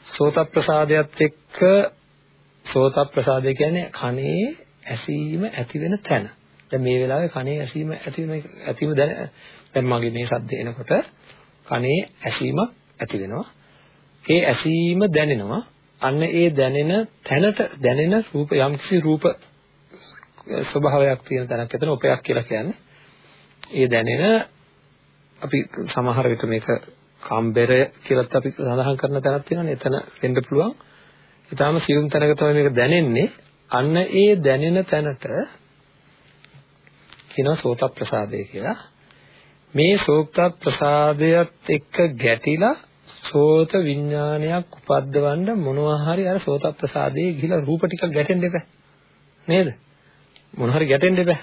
සෝත ප්‍රසාදයට එක්ක සෝත ප්‍රසාදය කියන්නේ කනේ ඇසීම ඇති වෙන තැන. දැන් මේ වෙලාවේ කනේ ඇසීම ඇති වෙන ඇතිව දැන දැන් මගේ මේ ශබ්දය එනකොට කනේ ඇසීමක් ඇති වෙනවා. ඒ ඇසීම දැනෙනවා. අන්න ඒ දැනෙන තැනට දැනෙන රූප යම්කිසි රූප ස්වභාවයක් තියෙන තැනක් එතන උපයක් කියලා කියන්නේ. ඒ දැනෙන අපි සමහර විට මේක කම්බරය කියලාත් අපි සඳහන් කරන තැනක් තියෙනවානේ එතන වෙන්න පුළුවන්. ඊටාම සියුම් තැනක තමයි මේක දැනෙන්නේ. අන්න ඒ දැනෙන තැනට කියනවා සෝත ප්‍රසාදය කියලා. මේ සෝත ප්‍රසාදයට එක්ක ගැටිලා සෝත විඥානයක් උපද්දවන්න මොනවා හරි අර සෝත ප්‍රසාදයේ ගිහිලා රූප ටිකක් ගැටෙන්න එපා. නේද? මොනවා හරි ගැටෙන්න එපා.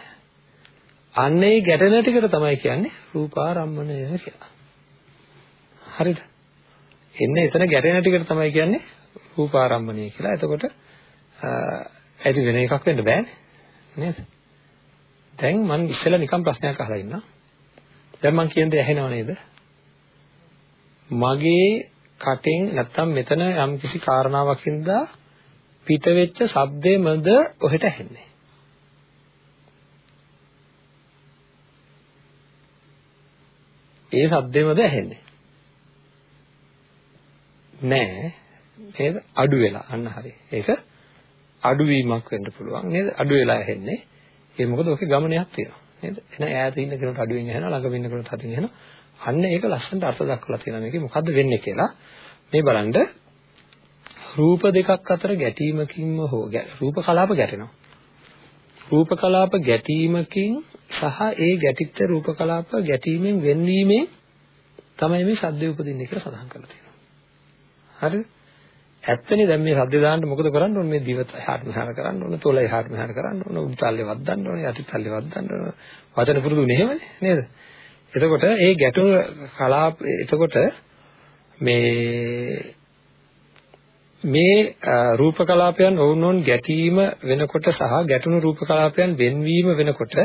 අන්න ඒ ගැටෙන ටිකට තමයි කියන්නේ රූපාරම්මණය කියලා. හරිද? එන්නේ එතන ගැටෙන ටිකට තමයි කියන්නේ රූපාරම්මණය කියලා. එතකොට ඇති වෙන එකක් වෙන්න බෑනේ. නේද? දැන් මම ඉස්සෙල්ලා නිකන් ප්‍රශ්නයක් අහලා ඉන්නවා. දැන් මම කියන දේ ඇහෙනව නේද? මගේ කටෙන් නැත්තම් මෙතන යම් කිසි කාරණාවක් හින්දා පිට වෙච්ච ශබ්දෙමද ඔහෙට ඇහෙන්නේ. ඒ ශබ්දෙමද ඇහෙන්නේ. නෑ නේද? අඩු වෙලා අන්න හරි. ඒක අඩුවීමක් වෙන්න පුළුවන් නේද? අඩු වෙලා ඇහෙන්නේ. ඒ මොකද ඔකේ ගමනයක් තියෙනවා නේද? එන ඈත ඉන්න කෙනාට අඩුවෙන් ඇහෙනවා ළඟම ඉන්න කෙනාට හදින් ඇහෙනවා. අන්න ඒක ලස්සනට අර්ථ දක්වලා තියෙනවා මේකේ මොකද්ද වෙන්නේ කියලා. මේ බලන්න රූප දෙකක් අතර ගැටීමකින්ම හෝ රූප කලාප ගැටෙනවා. රූප කලාප ගැටීමකින් සහ ඒ ගැටිච්ච රූප කලාප ගැටීමෙන් වෙන්වීමෙන් තමයි මේ සද්දය උපදින්නේ කියලා සඳහන් කරලා තියෙනවා. හරිද? ඇත්තනේ දැන් මේ සද්ද දාන්න මොකද කරන්න ඕනේ මේ දිව එහාට මෙහාට කරන්න ඕනේ තොල එහාට මෙහාට කරන්න ඕනේ උඩතල්ලේ වද්දන්න ඕනේ යටිතල්ලේ වද්දන්න ඕනේ වචන පුරුදුනේ එහෙමනේ නේද එතකොට ඒ ගැටුණු කලාප එතකොට මේ මේ රූප කලාපයන් ඔවුනොන් ගැටීම වෙනකොට සහ ගැටුණු රූප කලාපයන් වෙන්වීම වෙනකොට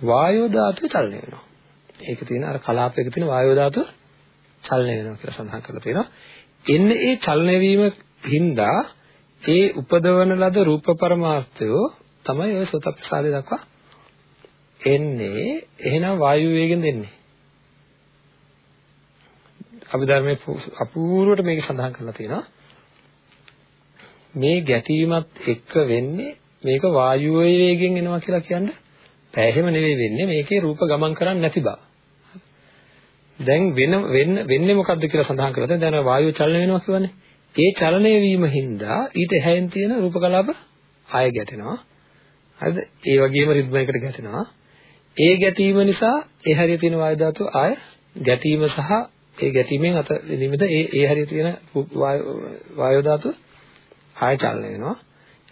වායෝ ධාතුව චලනය වෙනවා. ඒක තියෙන අර කලාපයක තියෙන වායෝ ධාතුව චලනය වෙනවා කියලා සඳහන් කරලා තියෙනවා. එන්නේ ඒ චලනය වීම හින්දා ඒ උපදවන ලද රූප පරමාර්ථය තමයි ඔය සෝත ප්‍රසාදේ දක්වා එන්නේ. එහෙනම් වායු වේගෙන් දෙන්නේ. අභිධර්මයේ අපූර්වට මේක සඳහන් කරලා තියෙනවා. මේ ගැටීමත් එක්ක වෙන්නේ මේක වායු වේගයෙන් එනවා කියලා කියන්නේ. බෑ එහෙම නෙවෙයි වෙන්නේ මේකේ රූප ගමන් කරන්නේ නැති බව. දැන් වෙන වෙන්න වෙන්නේ මොකද්ද කියලා සඳහන් කරලා තියෙනවා දැන් වායුව චලනය වෙනවා කියවනේ ඒ චලනය වීම හින්දා ඊට එහැයෙන් තියෙන රූප කලාප ආය ගැටෙනවා. හරිද? ඒ වගේම රිද්ම එකට ගැටෙනවා. ඒ ගැටීම නිසා ඒ හරිය තියෙන වායු ධාතුව ආය ගැටීම සහ ඒ ගැටීමෙන් අත නිමිත ඒ ඒ හරිය තියෙන වායු ධාතුව ආය චලනය වෙනවා.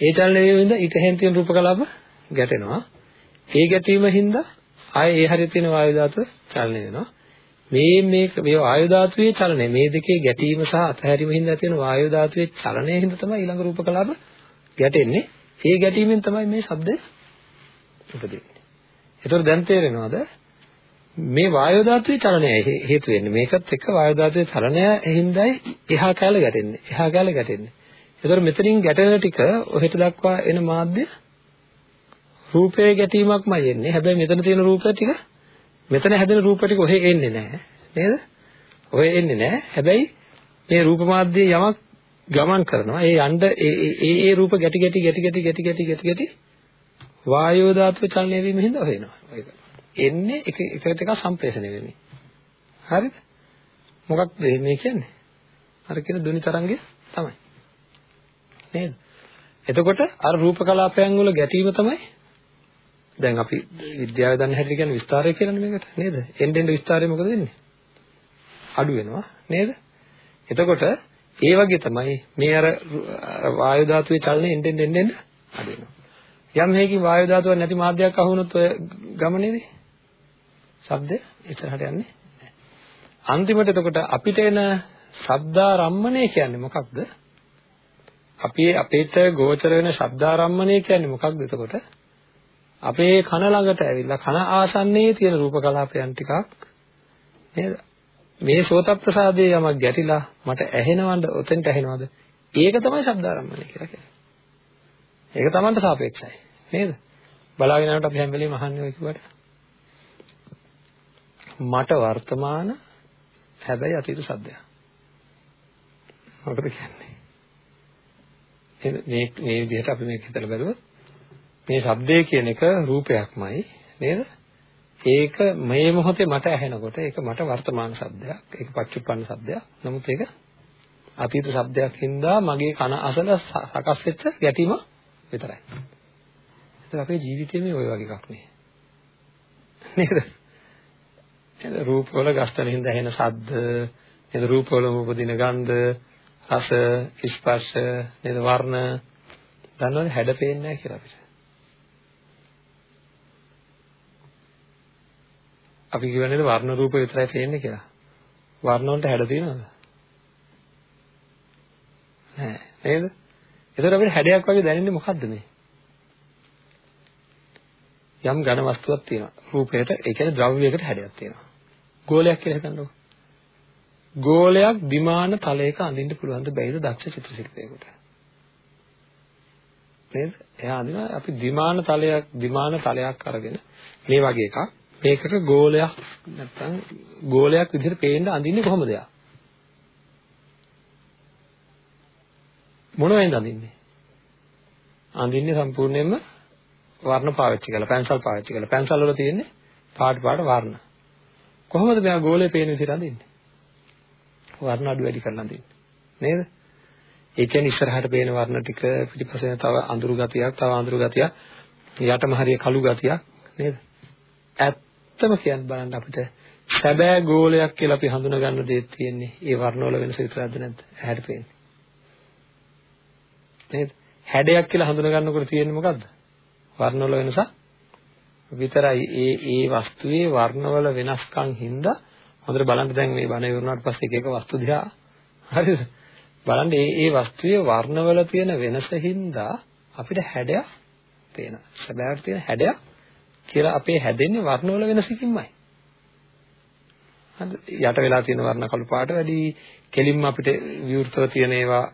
ඒ චලනය වීමෙන්ද ඊට එහැයෙන් තියෙන රූප කලාප ගැටෙනවා. ඒ ගැටීම හින්දා ආය ඒ හරිය තියෙන වායු ධාතුව චලනය වෙනවා. මේ මේ මේ වායු ධාතුවේ චලනය මේ දෙකේ ගැටීම සහ අතහැරීම හින්දා ඇති වෙන වායු ධාතුවේ චලනය හින්දා තමයි ඊළඟ රූප කලාප ගැටෙන්නේ. ඒ ගැටීමෙන් තමයි මේ ශබ්දය උපදින්නේ. ඒතර දැන් තේරෙනවද? මේ වායු ධාතුවේ චලනය හේතු වෙන්නේ. මේකත් එක්ක වායු ධාතුවේ චලනය හින්දායි එහා කැල ගැටෙන්නේ. එහා කැල ගැටෙන්නේ. ඒතර මෙතනින් ගැටෙන ටික ඔහෙට දක්වා එන මාධ්‍ය රූපයේ ගැටීමක්මයි එන්නේ. හැබැයි මෙතන තියෙන රූපය ටික මෙතන හැදෙන රූප ටික ඔහෙ එන්නේ නැහැ නේද? ඔහෙ එන්නේ නැහැ. හැබැයි මේ රූප මාධ්‍යයේ යමක් ගමන් කරනවා. ඒ යන්න ඒ ඒ ඒ රූප ගැටි ගැටි ගැටි ගැටි ගැටි ගැටි ගැටි ගැටි වායෝ ධාතුවේ චලනය වීම හින්දා වෙනවා. ඒක. එන්නේ එක එකට එක සම්ප්‍රේෂණය වෙන්නේ. හරිද? මොකක්ද මේ කියන්නේ? අර කියන ධ්වනි තරංගය තමයි. නේද? එතකොට අර රූප කලාපයන් වල ගැටීම තමයි දැන් අපි විද්‍යාවේ දන්න හැටි කියන්නේ විස්තරය කියලානේ මේකට නේද? එන්න එන්න විස්තරය මොකද වෙන්නේ? අඩු වෙනවා නේද? එතකොට ඒ වගේ තමයි මේ අර වායු ධාතුවේ චලනය එන්න එන්න එන්න අඩු වෙනවා. යම් හේකින් වායු ධාතුවක් නැති මාධ්‍යයක් අහු වුණොත් ඔය ගමනේදී ශබ්ද ඉස්සරහට යන්නේ නැහැ. අන්තිමට එතකොට අපිට එන ශබ්දාරම්මණය කියන්නේ මොකක්ද? අපි අපේට ගෝචර වෙන ශබ්දාරම්මණය කියන්නේ මොකක්ද එතකොට? අපේ කන ළඟට ඇවිල්ලා කන ආසන්නයේ තියෙන රූප කලාපයන් ටිකක් නේද? මේ සෝත ප්‍රසාදයේ යමක් ගැටිලා මට ඇහෙනවද ඔතෙන්ට ඇහෙනවද? ඒක තමයි ශබ්දාරම්මණය කියලා කියන්නේ. ඒක Tamanට සාපේක්ෂයි නේද? බලාගෙන යනකොට අපි හැම වෙලේම අහන්නේ ඔය කිව්වට. මට වර්තමාන හැබැයි අතීත සද්දයක්. මොකද කියන්නේ? මේ මේ විදිහට අපි මේක හිතලා බැලුවොත් මේ ශබ්දය කියන එක රූපයක්මයි නේද? ඒක මේ මොහොතේ මට ඇහෙනකොට ඒක මට වර්තමාන ශබ්දයක්. ඒක පච්චුප්පන්න ශබ්දයක්. නමුත් ඒක අතීත ශබ්දයක් හින්දා මගේ කන අසල සකස් වෙච්ච ගැටීම විතරයි. ඒතර අපේ ජීවිතේ මේ ওই වගේ එකක් නේ. නේද? එද රූපවල ගස්තන හින්දා ඇහෙන ශබ්ද, එද රූපවල උපදින ගන්ධ, රස, ස්පර්ශ, නේද වර්ණ දන්නවද හැඩ පේන්නේ නැහැ කියලා අපිට. අපි කියන්නේ වර්ණ රූප විතරයි පේන්නේ කියලා. වර්ණ වලට හැඩ තියෙනවද? නෑ නේද? ඒතර අපිට හැඩයක් වගේ දැනෙන්නේ මොකද්ද මේ? යම් ඝන වස්තුවක් තියෙනවා. රූපයට ඒ කියන්නේ ද්‍රව්‍යයකට හැඩයක් තියෙනවා. ගෝලයක් කියලා හිතන්නකෝ. ගෝලයක් විමාන තලයක අඳින්න පුළුවන් ද බැයිද දක්ෂ චිත්‍ර ශිල්පියෙකුට? නේද? එයා අඳිනවා අපි විමාන තලයක් විමාන තලයක් අරගෙන මේ වගේ එකක් මේකට ගෝලයක් නැත්තම් ගෝලයක් විදිහට පේන්න අඳින්නේ කොහොමද යා? මොනවෙන්ද අඳින්නේ? අඳින්නේ සම්පූර්ණයෙන්ම වර්ණ පාවිච්චි කරලා පැන්සල් පාවිච්චි කරලා පැන්සල් වල තියෙන්නේ පාට පාට වර්ණ. කොහොමද මෙයා ගෝලයේ පේන විදිහට අඳින්නේ? වර්ණ අඩු වැඩි කරලා අඳින්නේ. නේද? ඒ කියන්නේ ඉස්සරහට පේන වර්ණ ටික පිටිපස්සෙන් තව අඳුරු ගතියක්, තව අඳුරු ගතියක්, යටම හරිය කළු ගතියක් නේද? ඇත්තම කියන්න බලන්න අපිට සැබෑ ගෝලයක් කියලා අපි හඳුනා ගන්න දෙයක් තියෙන්නේ. ඒ වර්ණවල වෙනස විතරක්ද නැද්ද? ඇහැට පේන්නේ. නේද? හැඩයක් කියලා හඳුනා ගන්නකොට තියෙන්නේ මොකද්ද? වර්ණවල වෙනස විතරයි. ඒ ඒ වස්තුවේ වර්ණවල වෙනස්කම් හින්දා හොඳට බලන්න දැන් මේ බණ ඉවරනාට පස්සේ එක එක වස්තු දිහා හරිද? බලන්න මේ මේ වස්තුවේ වර්ණවල තියෙන වෙනස හින්දා අපිට හැඩයක් පේනවා. සැබෑවට තියෙන හැඩයක් කියලා අපේ හැදෙන්නේ වර්ණවල වෙනසකින්මයි. හරිද? යට වෙලා තියෙන වර්ණ කළු පාට වැඩි, කෙලින්ම අපිට විවෘතව තියෙන ඒවා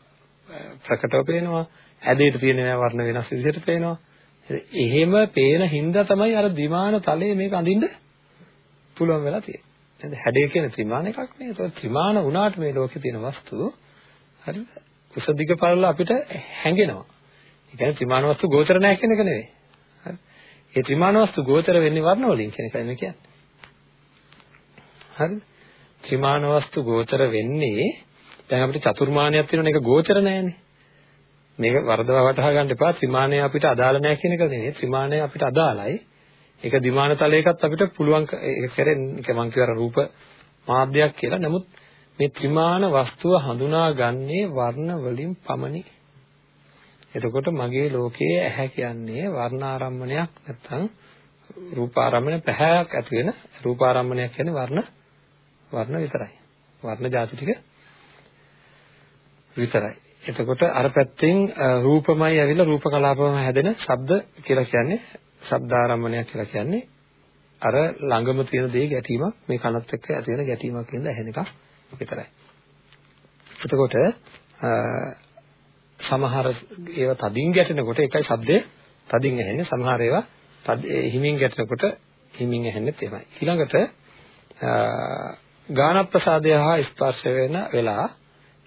ප්‍රකටව පේනවා. ඇදේට තියෙන ඒවා වර්ණ වෙනස් විදිහට පේනවා. එහෙම පේන හින්දා තමයි අර දිමාන තලයේ මේක අඳින්න පුළුවන් වෙලා තියෙන්නේ. නේද? හැඩය කියන්නේ ත්‍රිමාන එකක් නේ. ඒක ත්‍රිමාන වුණාට මේ ලෝකේ තියෙන වස්තු හරිද? උස දිග පළල අපිට හැඟෙනවා. ඒ කියන්නේ ත්‍රිමාන වස්තු ගෝචර නැහැ කියන එක නෙවෙයි. හරි. ඒ ත්‍රිමාන වස්තු ගෝචර වෙන්නේ වර්ණ වලින් කියන එකයි මේ කියන්නේ. හරිද? ත්‍රිමාන වස්තු ගෝචර වෙන්නේ දැන් අපිට චතුර්මානයක් තියෙනවනේ ඒක ගෝචර නැහැනේ. මේක වරදවා වටහා ගන්න එපා ත්‍රිමානය අපිට අදාළ නැහැ කියන එක නෙවෙයි. ත්‍රිමානය අපිට අදාළයි. ඒක දිමාන තලයකත් අපිට පුළුවන් ඒක කරෙන්නේ ඒක මං කියවර රූප මාධ්‍යයක් කියලා. නමුත් මේ ත්‍රිමාන වස්තුව හඳුනාගන්නේ වර්ණ වලින් පමණි. එතකොට මගේ ලෝකයේ ඇහැ කියන්නේ වර්ණාරම්මණයක් නැත්නම් රූපාරම්මණය පැහැයක් ඇති වෙන රූපාරම්මණයක් කියන්නේ වර්ණ වර්ණ විතරයි. වර්ණ જાති ටික විතරයි. එතකොට අර පැත්තෙන් රූපමයි ඇවිල්ලා රූප කලාපම හැදෙන ශබ්ද කියලා කියන්නේ ශබ්දාරම්මණයක් කියලා කියන්නේ අර ළඟම තියෙන දේ ගැටීමක් මේ කනත් එක්ක ඇති වෙන ගැටීමක් කියන ඇහෙන එකක් විතරයි. එතකොට සමහර ඒවා තදින් ගැටෙනකොට එකයි ශබ්දය තදින් ඇහෙන්නේ සමහර ඒවා හිමින් ගැටෙනකොට හිමින් ඇහෙන්නේ එහෙමයි. ඊළඟට ගාන ප්‍රසාදය හා ස්පර්ශ වෙන වෙලා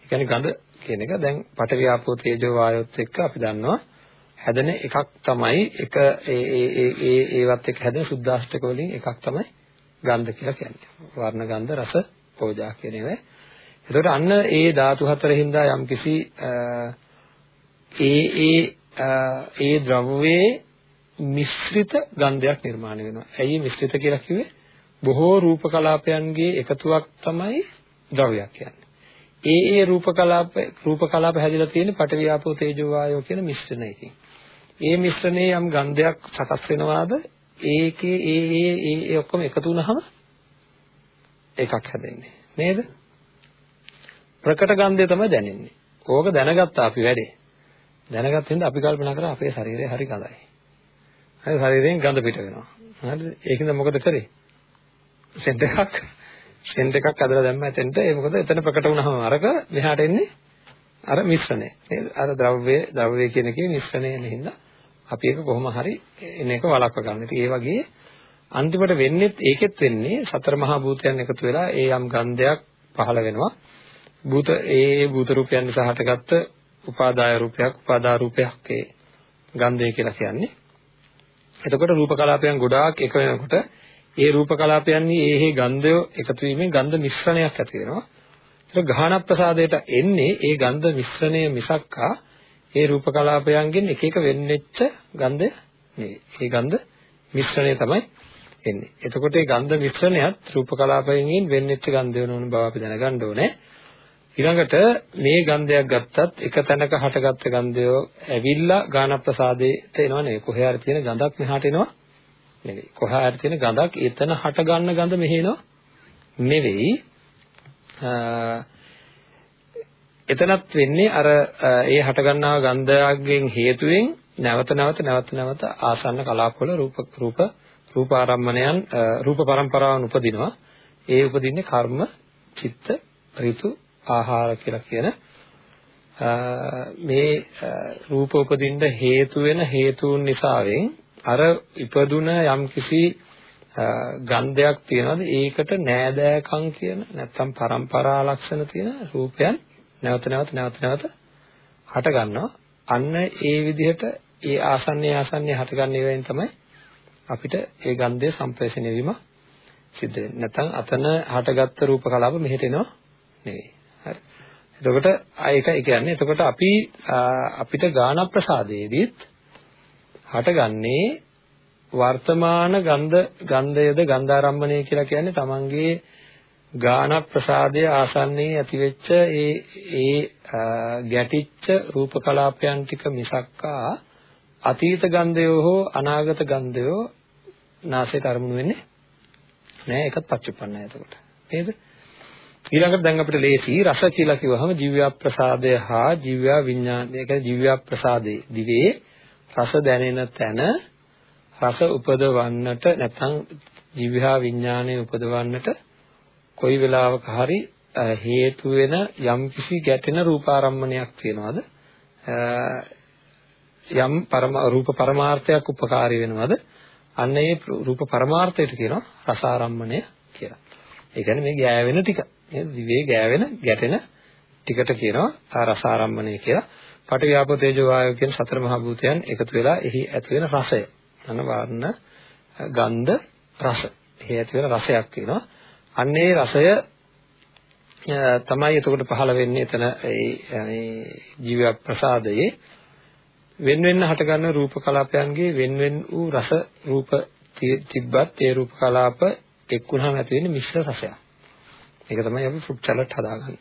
ඒ කියන්නේ ගඳ කියන එක දැන් පඨවි ආපෝ තේජෝ වායොත් එක්ක අපි දන්නවා හැදෙන එකක් තමයි එක ඒ ඒ ඒ ඒවත් එක්ක හැදෙන සුද්දාෂ්ටක වලින් එකක් තමයි ගන්ධ කියලා කියන්නේ. වර්ණ ගන්ධ රස ඕජා කියන ඒවා. එතකොට අන්න ඒ ධාතු හතරින්දා යම්කිසි ඒ ඒ ඒ ද්‍රව්‍යයේ මිශ්‍රිත ගන්ධයක් නිර්මාණය වෙනවා. ඇයි මිශ්‍රිත කියලා කිව්වේ? බොහෝ රූප කලාපයන්ගේ එකතුවක් තමයි ද්‍රව්‍යයක් කියන්නේ. ඒ ඒ රූප කලාප රූප කලාප හැදිලා තියෙන්නේ පඨවි ආපෝ තේජෝ වායෝ කියන මිශ්‍රණයකින්. ඒ මිශ්‍රණයේ යම් ගන්ධයක් සකස් වෙනවාද ඒකේ ඒ ඒ ඒ ඒ ඔක්කොම එකතු වුනහම එකක් හැදෙන්නේ නේද? ප්‍රකට ගන්ධය තමයි දැනෙන්නේ. ඕක දැනගත්තා අපි වැඩේ. දැනගත්ත හින්දා අපි කල්පනා කරා අපේ ශරීරය හරි ගඳයි. හරි ශරීරයෙන් ගඳ පිට වෙනවා. හරිද? ඒකින්ද මොකද කරේ? සෙන්ට් එකක් සෙන්ට් එකක් අදලා දැම්ම එතෙන්ට ඒ මොකද එතන ප්‍රකට වුණාම අරක මෙහාට එන්නේ අර මිශ්‍රණය නේද අර ද්‍රව්‍ය ද්‍රව්‍ය කියන එකේ මිශ්‍රණය නෙහින්ද අපි ඒක කොහොම හරි එන එක වළක්ව ගන්න. ඉතින් ඒ වගේ අන්තිමට වෙන්නේ ඒකෙත් වෙන්නේ සතර මහා භූතයන් එකතු වෙලා ඒ යම් ගන්ධයක් පහළ වෙනවා. භූත ඒ භූත රූපයන් නිසා හටගත්ත උපාදාය රූපයක් උපාදා රූපයක් ඒ ගන්ධය කියලා කියන්නේ. එතකොට රූප කලාපයන් ගොඩාක් එක වෙනකොට ඒ රූප කලාපයන්හි ඒ හේ ගන්ධය එකතු වීමෙන් ගන්ධ මිශ්‍රණයක් ඇති වෙනවා. ඒක ගහන ප්‍රසාදයට එන්නේ ඒ ගන්ධ මිශ්‍රණය මිසක්කා ඒ රූප කලාපයන්ගෙන් එක එක වෙන්නෙච්ච ගන්ධය නෙවෙයි. ඒ ගන්ධ මිශ්‍රණය තමයි එන්නේ. එතකොට ඒ ගන්ධ මිශ්‍රණයත් රූප කලාපයෙන් වෙන්නෙච්ච ගන්ධය වෙන බව අපි දැනගන්න ඕනේ. ඊළඟට මේ ගන්ධයක් ගත්තත් එක තැනක හටගත්ත ගන්ධය ඇවිල්ලා ගාන ප්‍රසාදයට එනවා නෙවෙයි. කොහේ හරි තියෙන ගඳක් මෙහාට එනවා නෙවෙයි. කොහේ හරි තියෙන ගඳක් එතන හට ගන්න ගඳ මෙහෙ එනවා නෙවෙයි. එතනත් වෙන්නේ අර ඒ හට ගන්නා ගන්ධයෙන් හේතුවෙන් නැවත නැවත නැවත නැවත ආසන්න කලාපවල රූප රූප රූප ආරම්මණයන් රූප પરම්පරාවන් උපදිනවා. ඒ උපදින්නේ කර්ම, චිත්ත, ඍතු, ආහාර කියලා කියන මේ රූප උපදින්න හේතු වෙන හේතුන් නිසාවෙන් අර ඉපදුන යම්කිසි ගන්ධයක් තියනවාද ඒකට නෑදෑකම් කියන නැත්නම් પરම්පරා ලක්ෂණ තියෙන රූපයන් නැවත නැවත නැවත නැවත හට ගන්නවා අන්න ඒ විදිහට ඒ ආසන්නයේ ආසන්නයේ හටගන්න ඒවායින් තමයි අපිට ඒ ගන්ධය සම්ප්‍රේෂණය වීම සිද්ධ වෙන්නේ. නැත්නම් අතන හටගත්තු රූප කලාප මෙහෙට එනවා නෙවෙයි. හරි. එතකොට ඒක ඒ කියන්නේ. එතකොට අපි අපිට ගාන ප්‍රසාදයේදීත් හටගන්නේ වර්තමාන ගන්ධ ගන්ධයද ගන්ධාරම්මණය කියලා කියන්නේ තමන්ගේ ගාන ප්‍රසාදයේ ආසන්නයේ ඇතිවෙච්ච ඒ ඒ ගැටිච්ච රූප කලාපයන් ටික මිසක්කා අතීත ගන්ධයෝ හෝ අනාගත ගන්ධයෝ නාසයට අරමුණු වෙන්නේ නෑ ඒකත් පච්චුප්පන්නයි එතකොට. නේද? ඊළඟට දැන් අපිට ලේසි රස කියලා කිව්වහම ජීව්‍ය ප්‍රසාදය හා ජීව්‍ය විඥානය කියන්නේ ජීව්‍ය ප්‍රසාදේ දිවේ රස දැනෙන තැන රස උපදවන්නට නැත්නම් ජීව්‍ය විඥානය උපදවන්නට කොයි වෙලාවක හරි හේතු වෙන යම්කිසි ගැටෙන රූපාරම්මණයක් තියනවාද යම් පරම රූප පරමාර්ථයක් උපකාරී වෙනවද අන්න ඒ රූප පරමාර්ථයට කියනවා රසාරම්මණය කියලා. ඒ කියන්නේ මේ ගෑවෙන ටික. නේද? දිවේ ගෑවෙන ගැටෙන ටිකට කියනවා රසාරම්මණය කියලා. පඨවි ආපෝ තේජෝ වායෝ කියන සතර මහා භූතයන් එකතු වෙලා එහි ඇති වෙන රසය. අන වර්ණ ගන්ධ රස. එහි ඇති වෙන රසයක් කියනවා. අන්න ඒ රසය තමයි එතකොට පහළ වෙන්නේ එතන මේ ජීව ප්‍රසාදයේ වෙන වෙන හටගන්න රූප කලාපයන්ගේ වෙන වෙන වූ රස රූප තිබ්බත් ඒ රූප කලාප එක්ුණාම ඇති වෙන්නේ මිශ්‍ර රසයක්. ඒක තමයි අපි ෆෘට් සලාඩ් හදාගන්නේ.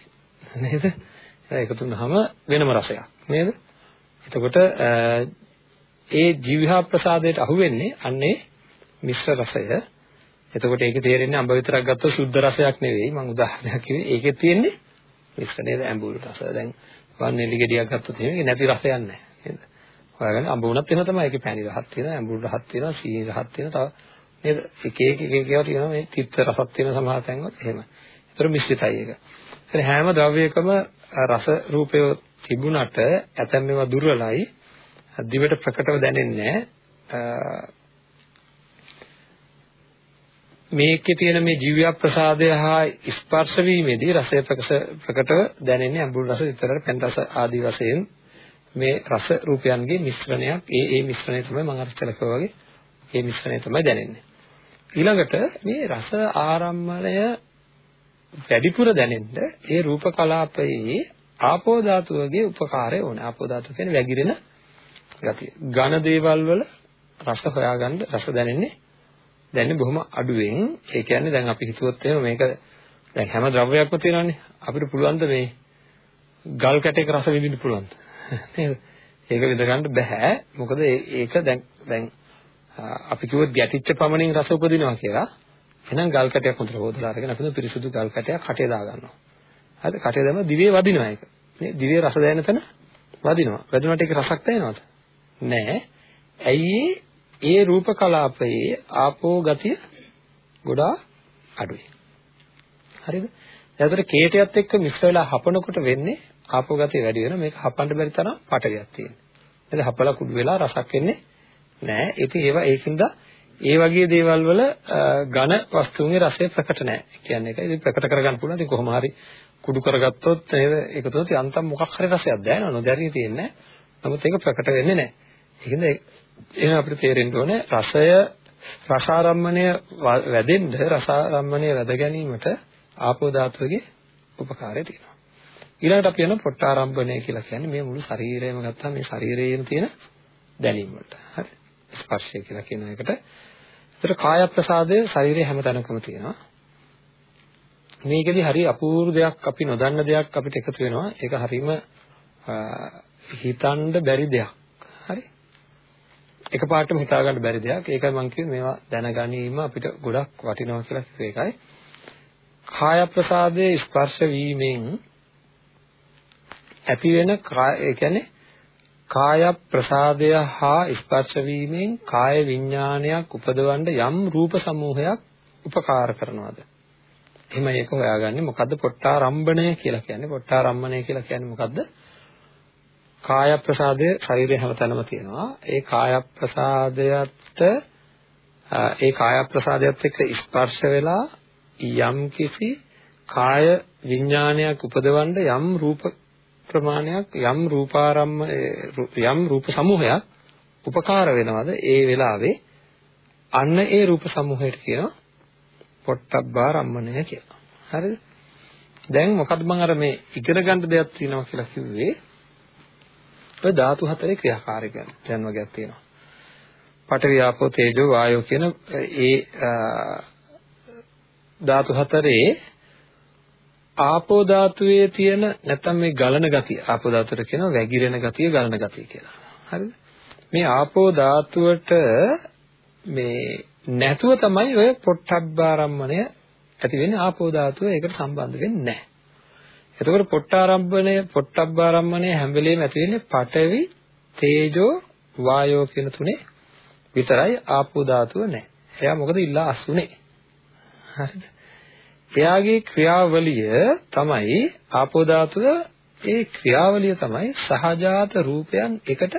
නේද? එකතු වුනහම වෙනම රසයක්. නේද? එතකොට ඒ ජීවහා ප්‍රසාදයට අහු වෙන්නේ අන්නේ මිශ්‍ර රසය. එතකොට ඒකේ තේරෙන්නේ අඹ විතරක් ගත්තොත් සුද්ධ රසයක් නෙවෙයි. මම උදාහරණයක් කිව්වේ. ඒකේ තියෙන්නේ මිශ්‍ර නේද? ඇඹුල් රස. දැන් වන්නේලි ගෙඩියක් ගත්තොත් එහෙම නැති රසයක් නැහැ. නේද? හොයාගන්න අඹ වුණත් එහෙම තමයි. ඒකේ පැණි රහක් තියෙනවා, ඇඹුල් රහක් තියෙනවා, සීනි රහක් තියෙනවා. තව නේද? එක එක එක එක ඒවා තියෙනවා. මේ තිත්ත රසක් තියෙන සමහර තැන්වල එහෙම. ඒතර මිශ්‍රිතයි ඒක. ඒතර හැම ද්‍රව්‍යයකම රස රූපය තිබුණට ඇතැම් ඒවා දුර්වලයි. දිවට ප්‍රකටව දැනෙන්නේ මේකේ තියෙන මේ ජීව්‍ය ප්‍රසාදය හා ස්පර්ශ වීමේදී රසය ප්‍රකටව දැනෙන්නේ අඹුල් රස විතරට පෙන් රස ආදී වශයෙන් මේ රස රූපයන්ගේ මිශ්‍රණයක් ඒ ඒ මිශ්‍රණය තමයි මම අර කළා වගේ ඒ මිශ්‍රණය තමයි දැනෙන්නේ ඊළඟට මේ රස ආරම්මණය වැඩිපුර දැනෙන්න ඒ රූප කලාපයේ ආපෝ ධාතුවගේ උපකාරය ඕනේ. ආපෝ ධාතුව කියන්නේ වැగిරෙන ගතිය. ඝන දේවල් වල රස හොයාගන්න රස දැනෙන්නේ දැනෙන්නේ බොහොම අඩුවෙන්. ඒ කියන්නේ දැන් අපි හිතුවොත් එහෙම මේක දැන් හැම ද්‍රව්‍යයක්ම තියෙනවානේ. අපිට පුළුවන් ද මේ ගල් කැටයක රස විඳින්න පුළුවන්ද? නේද? ඒක විඳ ගන්න බෑ. මොකද ඒක දැන් දැන් අපි කිව්වොත් ගැටිච්ච පමණින් රස උපදිනවා කියලා. එහෙනම් ගල් කැටයක් හොඳට හොදලා අරගෙන අපි පිරිසුදු ගල් කැටයක් කටේ දා ගන්නවා. හරිද? කටේ දැම්ම දිවේ වදිනවා ඒක. නේ දිවේ රස දැනෙන තැන වදිනවා. වැදුනට ඒක රසක් දැනෙනවද? නෑ. ඇයි ඒ රූප කලාපයේ ආපෝ ගතිය ගොඩාක් අඩුයි. හරිද? එතකොට කේටයත් එක්ක මිශ්‍ර වෙලා හපනකොට වෙන්නේ ආපෝ ගතිය වැඩි වෙනවා. මේක හපන්න බැරි තරම් පටවියක් තියෙනවා. නේද? හපලා කුඩු වෙලා රසක් එන්නේ නැහැ. ඉතින් ඒවා ඒකින්ද ඒ වගේ දේවල් වල ඝන වස්තුන්ගේ රසය ප්‍රකට නැහැ. කියන්නේ ඒක. ඉතින් ප්‍රකට කරගන්න පුළුවන්. ඉතින් කොහොම හරි කුඩු කරගත්තොත් නේද? ඒක තුනත් යන්තම් මොකක් හරි රසයක් දැනෙනවා. නොදැරිය තියෙන්නේ නමුත් ඒක ප්‍රකට වෙන්නේ නැහැ. ඒකින්ද එහෙනම් අපිට තේරෙන්න ඕනේ රසය රසාරම්මණය වැඩෙන්න රසාරම්මණය වැඩ ගැනීමට ආපෝ ධාතුවේගේ උපකාරය තියෙනවා. ඊළඟට අපි යන පොට්ටාරම්භණය කියලා කියන්නේ මේ මුළු ශරීරයම ගත්තාම මේ ශරීරයේම තියෙන දැනීම වලට. හරි. ස්පර්ශය කියලා කියන එකට. ඒතර කාය ප්‍රසාදය ශරීරයේ හැම තැනකම තියෙනවා. මේකෙදි හරි අපූර්ව දෙයක් අපි නොදන්න දෙයක් අපිට එකතු වෙනවා. ඒක හරීම හිතන්න බැරි දෙයක්. හරි. එකපාරටම හිතා ගන්න බැරි දෙයක්. ඒකයි මම කිව්වේ මේවා දැනගැනීම අපිට ගොඩක් වටිනවා කියලා කිව්වේ ඒකයි. කාය ප්‍රසාදයේ ස්පර්ශ වීමෙන් ඇති වෙන ඒ කියන්නේ කාය ප්‍රසාදය හා ස්පර්ශ වීමෙන් කාය විඥානයක් උපදවන්න යම් රූප සමූහයක් උපකාර කරනවාද? එහෙම ඒක හොයාගන්නේ මොකද්ද? පොට්ටාරම්භණය කියලා කියන්නේ. පොට්ටාරම්භණය කියලා කියන්නේ මොකද්ද? කාය ප්‍රසාදය ශරීරයේ හැමතැනම තියෙනවා. ඒ කාය ප්‍රසාදයට ඒ කාය ප්‍රසාදයට එක්ක ස්පර්ශ වෙලා යම් කිසි කාය විඥානයක් උපදවන්න යම් රූප ප්‍රමාණයක් යම් රූපාරම්ම යම් රූප සමූහයක් උපකාර වෙනවද ඒ වෙලාවේ අන්න ඒ රූප සමූහයට කියනවා පොට්ටබ්බාරම්මණය කියලා. හරිද? දැන් මොකද්ද මම අර මේ ඉගෙන ගන්න දෙයක් තියෙනවා කියලා කිව්වේ ඔය ධාතු හතරේ ක්‍රියාකාරීකම් දැන් වගේක් තියෙනවා. පඨවි ආපෝ තේජෝ වායෝ කියන ඒ ධාතු හතරේ ආපෝ ධාතුවේ තියෙන නැත්නම් මේ ගලන ගතිය ආපෝ ධාතුවට කියනවා වැగిරෙන ගතිය ගලන ගතිය කියලා. හරිද? මේ ආපෝ ධාතුවට මේ නැතුව තමයි ඔය පොට්ටබ්බාරම්මණය ඇති වෙන්නේ ආපෝ ධාතුව ඒකට සම්බන්ධ වෙන්නේ නැහැ. එතකොට පොට්ටාරම්භණය පොට්ටබ්බාරම්මණය හැම වෙලෙම ඇති වෙන්නේ පඨවි තේජෝ වායෝ කියන තුනේ විතරයි ආපෝ ධාතුව නැහැ. එයා මොකද ඉල්ලා අස්සුනේ. හරිද? එයාගේ ක්‍රියාවලිය තමයි ආපෝ ධාතුව ඒ ක්‍රියාවලිය තමයි සහජාත රූපයන් එකට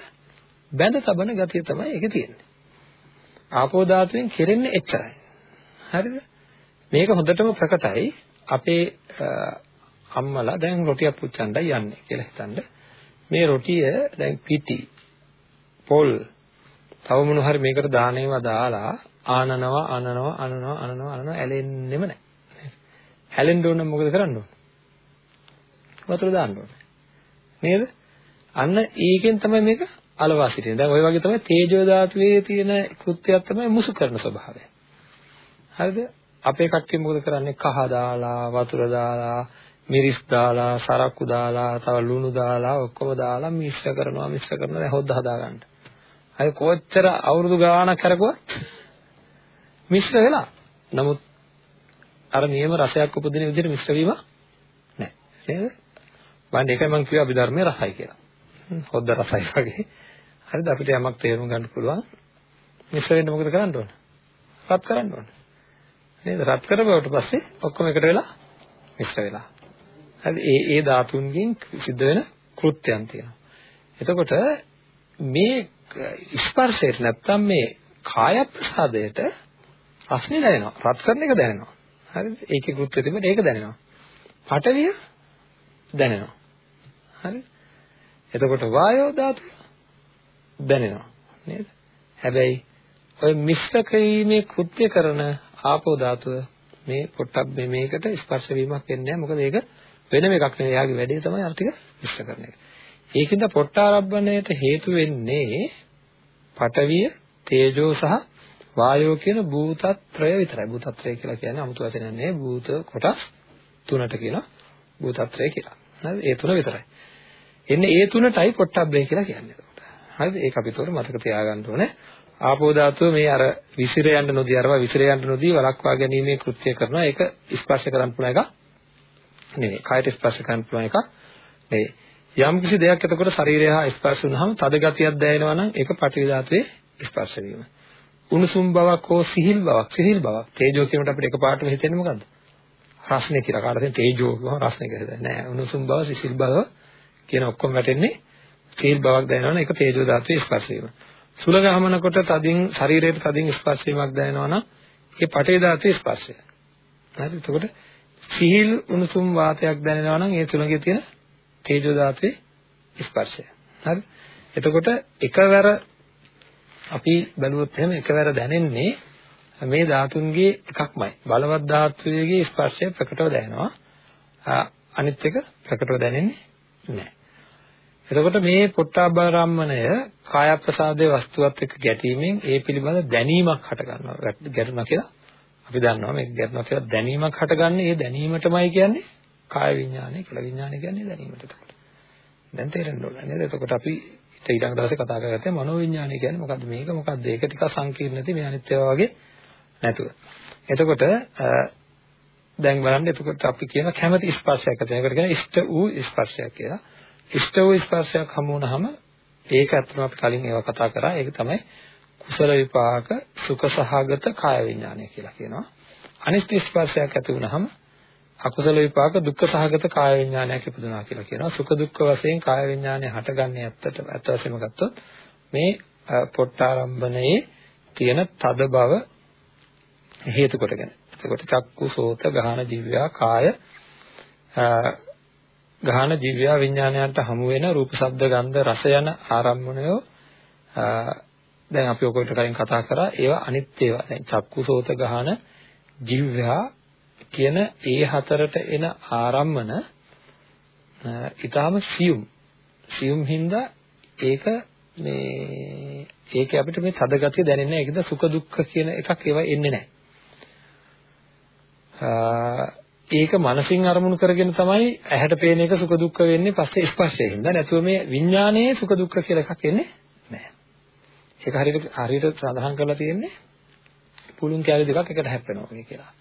බැඳ තබන ගතිය තමයි ඒකේ තියෙන්නේ. ආපෝ ධාතුවෙන් කෙරෙන්නේ එච්චරයි. හරිද? මේක හොඳටම ප්‍රකටයි. අපේ අම්මලා දැන් රොටියක් පුච්චන්නයි යන්නේ කියලා හිතන්න. මේ රොටිය දැන් පිටි පොල් තව මොන හරි මේකට දානේවා දාලා ආනනවා අනනවා අනනවා අනනවා අනනවා ඇලෙන්නෙම නැහැ. හැලෙන්න ඕන නම් මොකද කරන්න ඕන? වතුර දාන්න ඕන. නේද? අන්න ඒකෙන් තමයි මේක අලවා සිටින්නේ. දැන් ওই වගේ තමයි තේජෝ ධාතුවේ තියෙන කෘත්‍යයක් තමයි මුසු කරන ස්වභාවය. හරිද? අපේ කට්ටිය මොකද කරන්නේ? කහ දාලා, වතුර දාලා, මිරිස් දාලා, සරක්කු දාලා, තව ලුණු දාලා, ඔක්කොම දාලා මිශ්‍ර කරනවා, මිශ්‍ර කරනවා දැන් හොද්ද හදා ගන්න. අය කොච්චර අවුරුදු ගාණක් කරකුවා මිශ්‍ර වෙලා. නමුත් අර නියම රසයක් උපදින විදිහට මිශ්‍ර වීම නැහැ. නේද? මම ඒකයි මම කිව්වා අභිධර්මයේ රසයි කියලා. හොද්ද රසයි වගේ. හරිද? අපිට යමක් තේරුම් ගන්න පුළුවන්. මිශ්‍ර වෙන්න මොකද කරන්න ඕන? රත් කරන්න ඕන. නේද? රත් කරපුවට පස්සේ ඔක්කොම එකට වෙලා මිශ්‍ර වෙලා. හරි ඒ ඒ ධාතුන්ගෙන් සිද්ධ වෙන කෘත්‍යයන් තියෙනවා. එතකොට මේ ස්පර්ශයට නැත්තම් මේ කාය ප්‍රසාදයට රස්නේ දැනෙනවා. රත් කරන එක දැනෙනවා. හරිද? ඒකේ කෘත්‍ය තිබෙන ඒක දැනෙනවා. පටවිය දැනෙනවා. හරි? එතකොට වායෝ ධාතුව දැනෙනවා. නේද? හැබැයි ඔය මිශ්‍ර කිරීමේ කෘත්‍ය කරන ආපෝ ධාතුව මේ පොට්ටබ් මේකට ස්පර්ශ වීමක් වෙන්නේ නැහැ. මොකද ඒක වෙනම එකක් නෙවෙයි. එයාගේ වැඩේ තමයි අර ටික මිශ්‍ර කරන එක. ඒකින්ද පොට්ටාරබ්බණයට හේතු වෙන්නේ පඨවිය, තේජෝ සහ වායෝ කියන භූතත්‍රය විතරයි. භූතත්‍රය කියලා කියන්නේ 아무තු වචනයක් නෙවෙයි. භූත කොටස් තුනට කියලා භූතත්‍රය කියලා. හරිද? ඒ තුන විතරයි. එන්නේ ඒ තුනටයි පොට්ටබ්බේ කියලා කියන්නේ. හරිද? ඒක අපි තෝර මතක තියාගන්න ඕනේ. ආපෝ ධාතුව මේ අර විසිර යන්න නොදී අරවා විසිර යන්න නොදී වළක්වා ගැනීමේ කෘත්‍ය කරනවා. ඒක ස්පර්ශ කරන්න පුළුවන් එක නෙවෙයි. කායට ස්පර්ශ කරන්න පුළුවන් එක නෙවෙයි. යම් කිසි දෙයක් එතකොට ශරීරය හා ස්පර්ශ වුනහම තද ගතියක් දැනෙනවා නම් ඒක පටිවි ධාතුවේ ස්පර්ශ වීම. උණුසුම් බවක් හෝ සිහිල් බවක් සිහිල් බවක් තේජෝ කියනකොට අපිට එකපාරටම හිතෙන්නේ මොකද්ද? රස්නේ කියලා. කාටද තේජෝ කියවම රස්නේ කියලා. නෑ උණුසුම් බව සිසිල් බව කියන ඔක්කොම වැටෙන්නේ සිහිල් බවක් දැනෙනවා නම් ඒක තේජෝ ධාතුවේ ස්පර්ශ වීම. සුල ගහමනකොට තදින් ශරීරයට තදින් ස්පර්ශ වීමක් දැනෙනවා නම් ඒ පටේ ධාතුවේ ස්පර්ශය. හරි එතකොට සිහිල් උණුසුම් වාතයක් දැනෙනවා නම් ඒ තුලගේ තියෙන තේජෝ ධාතුවේ ස්පර්ශය. හරි? එතකොට එකවර අපි බැලුවොත් එහෙම එකවර දැනෙන්නේ මේ ධාතුන්ගේ එකක්මයි. බලවත් ධාතුවේ ස්පර්ශය ප්‍රකටව දැනෙනවා. අනිත් එක ප්‍රකටව දැනෙන්නේ නැහැ. එතකොට මේ පොට්ටාබාරම්මණය කාය ප්‍රසාදයේ වස්තුවත් එක්ක ගැටීමෙන් ඒ පිළිබඳ දැනීමක් හට ගන්නවා. ගැටුණා කියලා අපි දන්නවා මේක ගැටුණා කියලා දැනීමක් හටගන්නේ ඒ දැනීමටමයි කියන්නේ කාය විඥානය කියලා. විඥානය කියන්නේ දැනීමට එතකොට. දැන් තේරෙන්න ඕන නේද? එතකොට අපි ඊළඟ දවසේ කතා කරගත්තේ මනෝ විඥානය කියන්නේ මොකද්ද මේක මොකද්ද? ඒක ටිකක් සංකීර්ණ නැති මේ අනිත් ඒවා වගේ නැතුව. එතකොට දැන් බලන්න එතකොට අපි කියන කැමැති ස්පර්ශයක් ඇති වෙනකොට කියන ඉෂ්ට වූ ස්පර්ශයක් කියලා. ඉෂ්ට වූ ස්පර්ශයක් හමු වුණාම ඒක ඇත්තටම අපි කලින් ඒවා කතා කරා. ඒක තමයි කුසල විපාක සුඛ සහගත කාය විඥානය කියලා කියනවා. අනිෂ්ට ස්පර්ශයක් ඇති වුණාම අකුසල විපාක දුක්ඛ සහගත කාය විඥානයක් ඉපදුනා කියලා කියනවා. සුඛ දුක්ඛ වශයෙන් කාය විඥානය හටගන්නේ ඇත්තට ඇත්ත වශයෙන්ම ගත්තොත් මේ පොට්ටාරම්භණයේ තියෙන තද බව හේතු කොටගෙන. එතකොට චක්කු සෝත ගාහන ජීවයා කාය ගාහන ජීවයා විඥානයන්ට හමු වෙන රූප ශබ්ද ගන්ධ රස යන ආරම්භණය දැන් අපි ඔකට කලින් කතා කරා ඒවා අනිත් ඒවා. දැන් චක්කු සෝත ගාහන ජීවයා කියන ඒ හතරට එන ආරම්මන ඊටාම සියුම් සියුම් හින්දා ඒක මේ ඒකේ අපිට මේ තද ගතිය දැනෙන්නේ නැහැ. ඒකද සුඛ දුක්ඛ කියන එකක් ඒවා එන්නේ නැහැ. ඒක මනසින් අරමුණු කරගෙන තමයි ඇහැට පේන එක සුඛ දුක්ඛ වෙන්නේ පස්සේ ස්පර්ශයෙන්. හින්දා නැතුව මේ විඥානයේ සුඛ දුක්ඛ කියලා එකක් එන්නේ නැහැ. ඒක හරියට හරියට සඳහන් කරලා තියෙන්නේ පුළුන් කැලි දෙකක් එකට හැප්පෙනවා වගේ කියලා.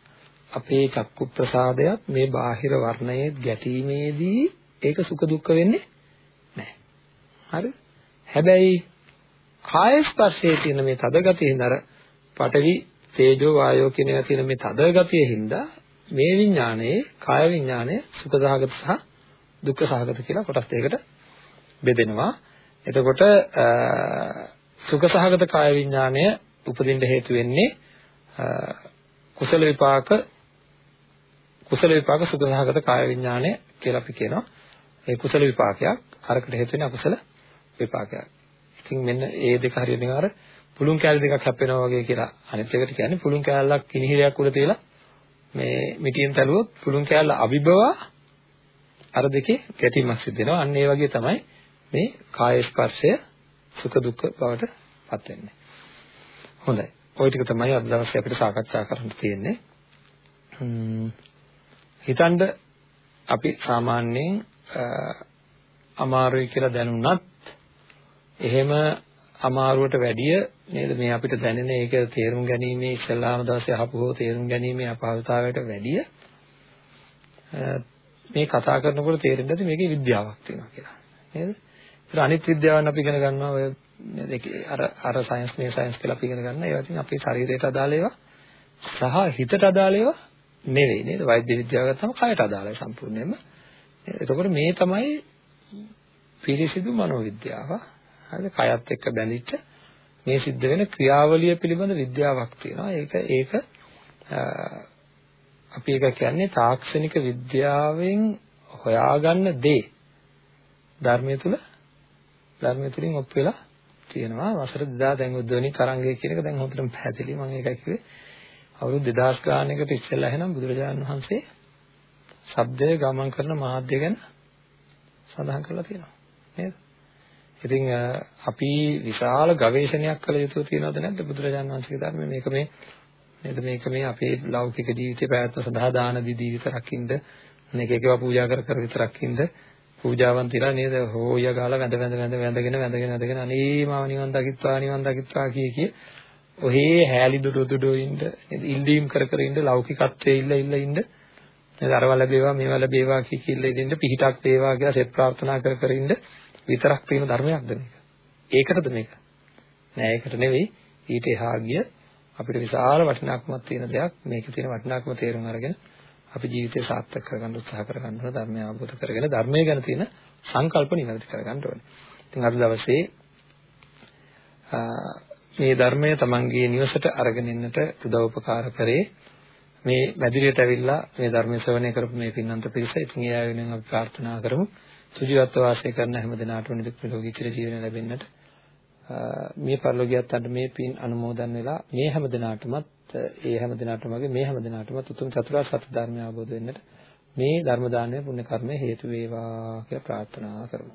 අපේ චක්කු ප්‍රසාදයක් මේ බාහිර වර්ණයේ ගැටීමේදී ඒක සුඛ දුක්ඛ වෙන්නේ නැහැ. හරි? හැබැයි කාය ස්පර්ශයේ තියෙන මේ තද ගතියෙන් අර පඨවි තේජෝ වායෝ කියන ඒවා තියෙන මේ තද ගතිය හින්දා මේ විඥානයේ කාය විඥානය සුඛ සහගත සහ දුක්ඛ සහගත කියලා කොටස් දෙකකට බෙදෙනවා. එතකොට සුඛ සහගත කාය විඥානය උපදින්න හේතු වෙන්නේ කුසල විපාක කුසල විපාක සුඛ සහගත කාය විඥානය කියලා අපි කියනවා. ඒ කුසල විපාකයක් අරකට හේතු වෙන්නේ අකුසල විපාකයක්. ඉතින් මෙන්න ඒ දෙක හරියට නිකන් අර පුළුන් කෑලි දෙකක් හැප්පෙනවා වගේ කියලා අනිත් එකට කියන්නේ පුළුන් කෑල්ලක් කිනිහිරයක් උඩ තියලා මේ මිටියෙන් තැළුවොත් පුළුන් කෑල්ල අභිබවා අර දෙකේ ගැටීමක් සිද්ධ වෙනවා. අන්න ඒ වගේ තමයි මේ කාය ස්පර්ශය සුඛ දුක්ඛ බවට පත් වෙන්නේ. හොඳයි. ওই ටික තමයි අද දවසේ අපිට සාකච්ඡා කරන්න තියෙන්නේ. හිතන්න අපි සාමාන්‍යයෙන් අමාරුයි කියලා දැනුණත් එහෙම අමාරුවට වැඩිය නේද මේ අපිට දැනෙන ඒක තේරුම් ගැනීමේ ඉස්සල්ලාම දවසේ අහපු හෝ තේරුම් ගැනීමේ අපහසුතාවයට වැඩිය මේ කතා කරනකොට තේරෙන්නේ නැති මේකේ විද්‍යාවක් තියෙනවා කියලා. නේද? ඒත් අනිත් විද්‍යාවන් අපි ඉගෙන ගන්නවා. ඔය අර අර සයන්ස් මේ සයන්ස් කියලා අපි ඉගෙන ගන්නවා. ඒවා ඉතින් අපේ ශරීරයට අදාළ ඒවා. සහ හිතට අදාළ ඒවා. නෙවෙයි නේද? වෛද්‍ය විද්‍යාව ගත්තම කයට අදාළයි සම්පූර්ණයෙන්ම. එතකොට මේ තමයි පිරිසිදු මනෝවිද්‍යාව. හරිද? කයත් එක්ක බැඳිච්ච මේ සිද්ධ වෙන ක්‍රියාවලිය පිළිබඳ විද්‍යාවක් තියෙනවා. ඒක ඒක අපි ඒක කියන්නේ තාක්ෂණික විද්‍යාවෙන් හොයාගන්න දේ ධර්මයේ තුල ධර්මයේ තුලින් ඔප්පු වෙලා තියෙනවා. වසර 2000 දැන් උද්දෝනි තරංගය කියන එක දැන් හොඳටම පැහැදිලි. මම ඒකයි කිව්වේ. අවුරුදු 2000 ගානකට ඉස්සෙල්ලා එහෙනම් බුදුරජාණන් වහන්සේ ශබ්දය ගමන් කරන මාධ්‍ය ගැන සඳහන් කරලා තියෙනවා. නේද? ඉතින් අපි විශාල ගවේෂණයක් කළ යුතු තියෙනවද නැද්ද බුදුරජාණන් වහන්සේගේ ධර්මයේ මේක මේ නේද මේක මේ අපේ ලෞකික ජීවිතේ පැවැත්ම සඳහා දාන දීදී විතරක් ඉන්න මේක එකව පූජා කර කර විතරක් ඉන්න පූජාවන් තියලා නේද හෝය ගාලා වැඳ වැඳ වැඳ වැඳගෙන වැඳගෙන වැඳගෙන අනේ මාව නිවන් දකිත්වා නිවන් දකිත්වා කිය කිය ඔහේ හැලි දුඩු දුඩු ඉන්න නේද ඉල්ලීම් කර කර ඉන්න ලෞකිකත්වයේ ඉල්ල ඉල්ල ඉන්න නේද අරවල ලැබේවා මේවා ලැබේවා කිය කිය ඉන්න පිහිටක් වේවා කියලා සෙත් ප්‍රාර්ථනා කර කර ඉන්න විතරක් තියෙන ධර්මයක්ද මේක? ඒකටද මේක? නෑ ඒකට නෙවෙයි ඊට එහා ගිය අපිට විශාල වටිනාකමක් තියෙන දෙයක් මේකේ තියෙන වටිනාකම තේරුම් අරගෙන අපි ජීවිතය සාර්ථක කරගන්න උත්සාහ කරගන්න ඕන ධර්මය අවබෝධ කරගෙන ධර්මය ගැන තියෙන සංකල්ප නිවැරදි කරගන්න ඕනේ. ඉතින් අද දවසේ මේ ධර්මය තමන්ගේ නිවසට අරගෙන එන්නට උදව් උපකාර කරේ මේ මැදිරියට ඇවිල්ලා මේ ධර්මය ශ්‍රවණය කරපු මේ පින්නන්ත පිරිස. ඉතින් ඒ අය වෙනුවෙන් අපි ප්‍රාර්ථනා කරමු. සුජීවත්ව වාසය කරන හැම දිනාටම නිදුක් නිරෝගී චිර ජීවනය ලැබෙන්නට මේ පරිලෝකියත් අන්න මේ පින් අනුමෝදන් වෙලා මේ හැම දිනාටමත් ඒ හැම දිනාටම වගේ මේ හැම දිනාටමත් උතුම් චතුරාර්ය සත්‍ය ධර්මය අවබෝධ වෙන්නට මේ ධර්ම දානමය පුණ්‍ය කර්මය හේතු වේවා කියලා ප්‍රාර්ථනා කරමු.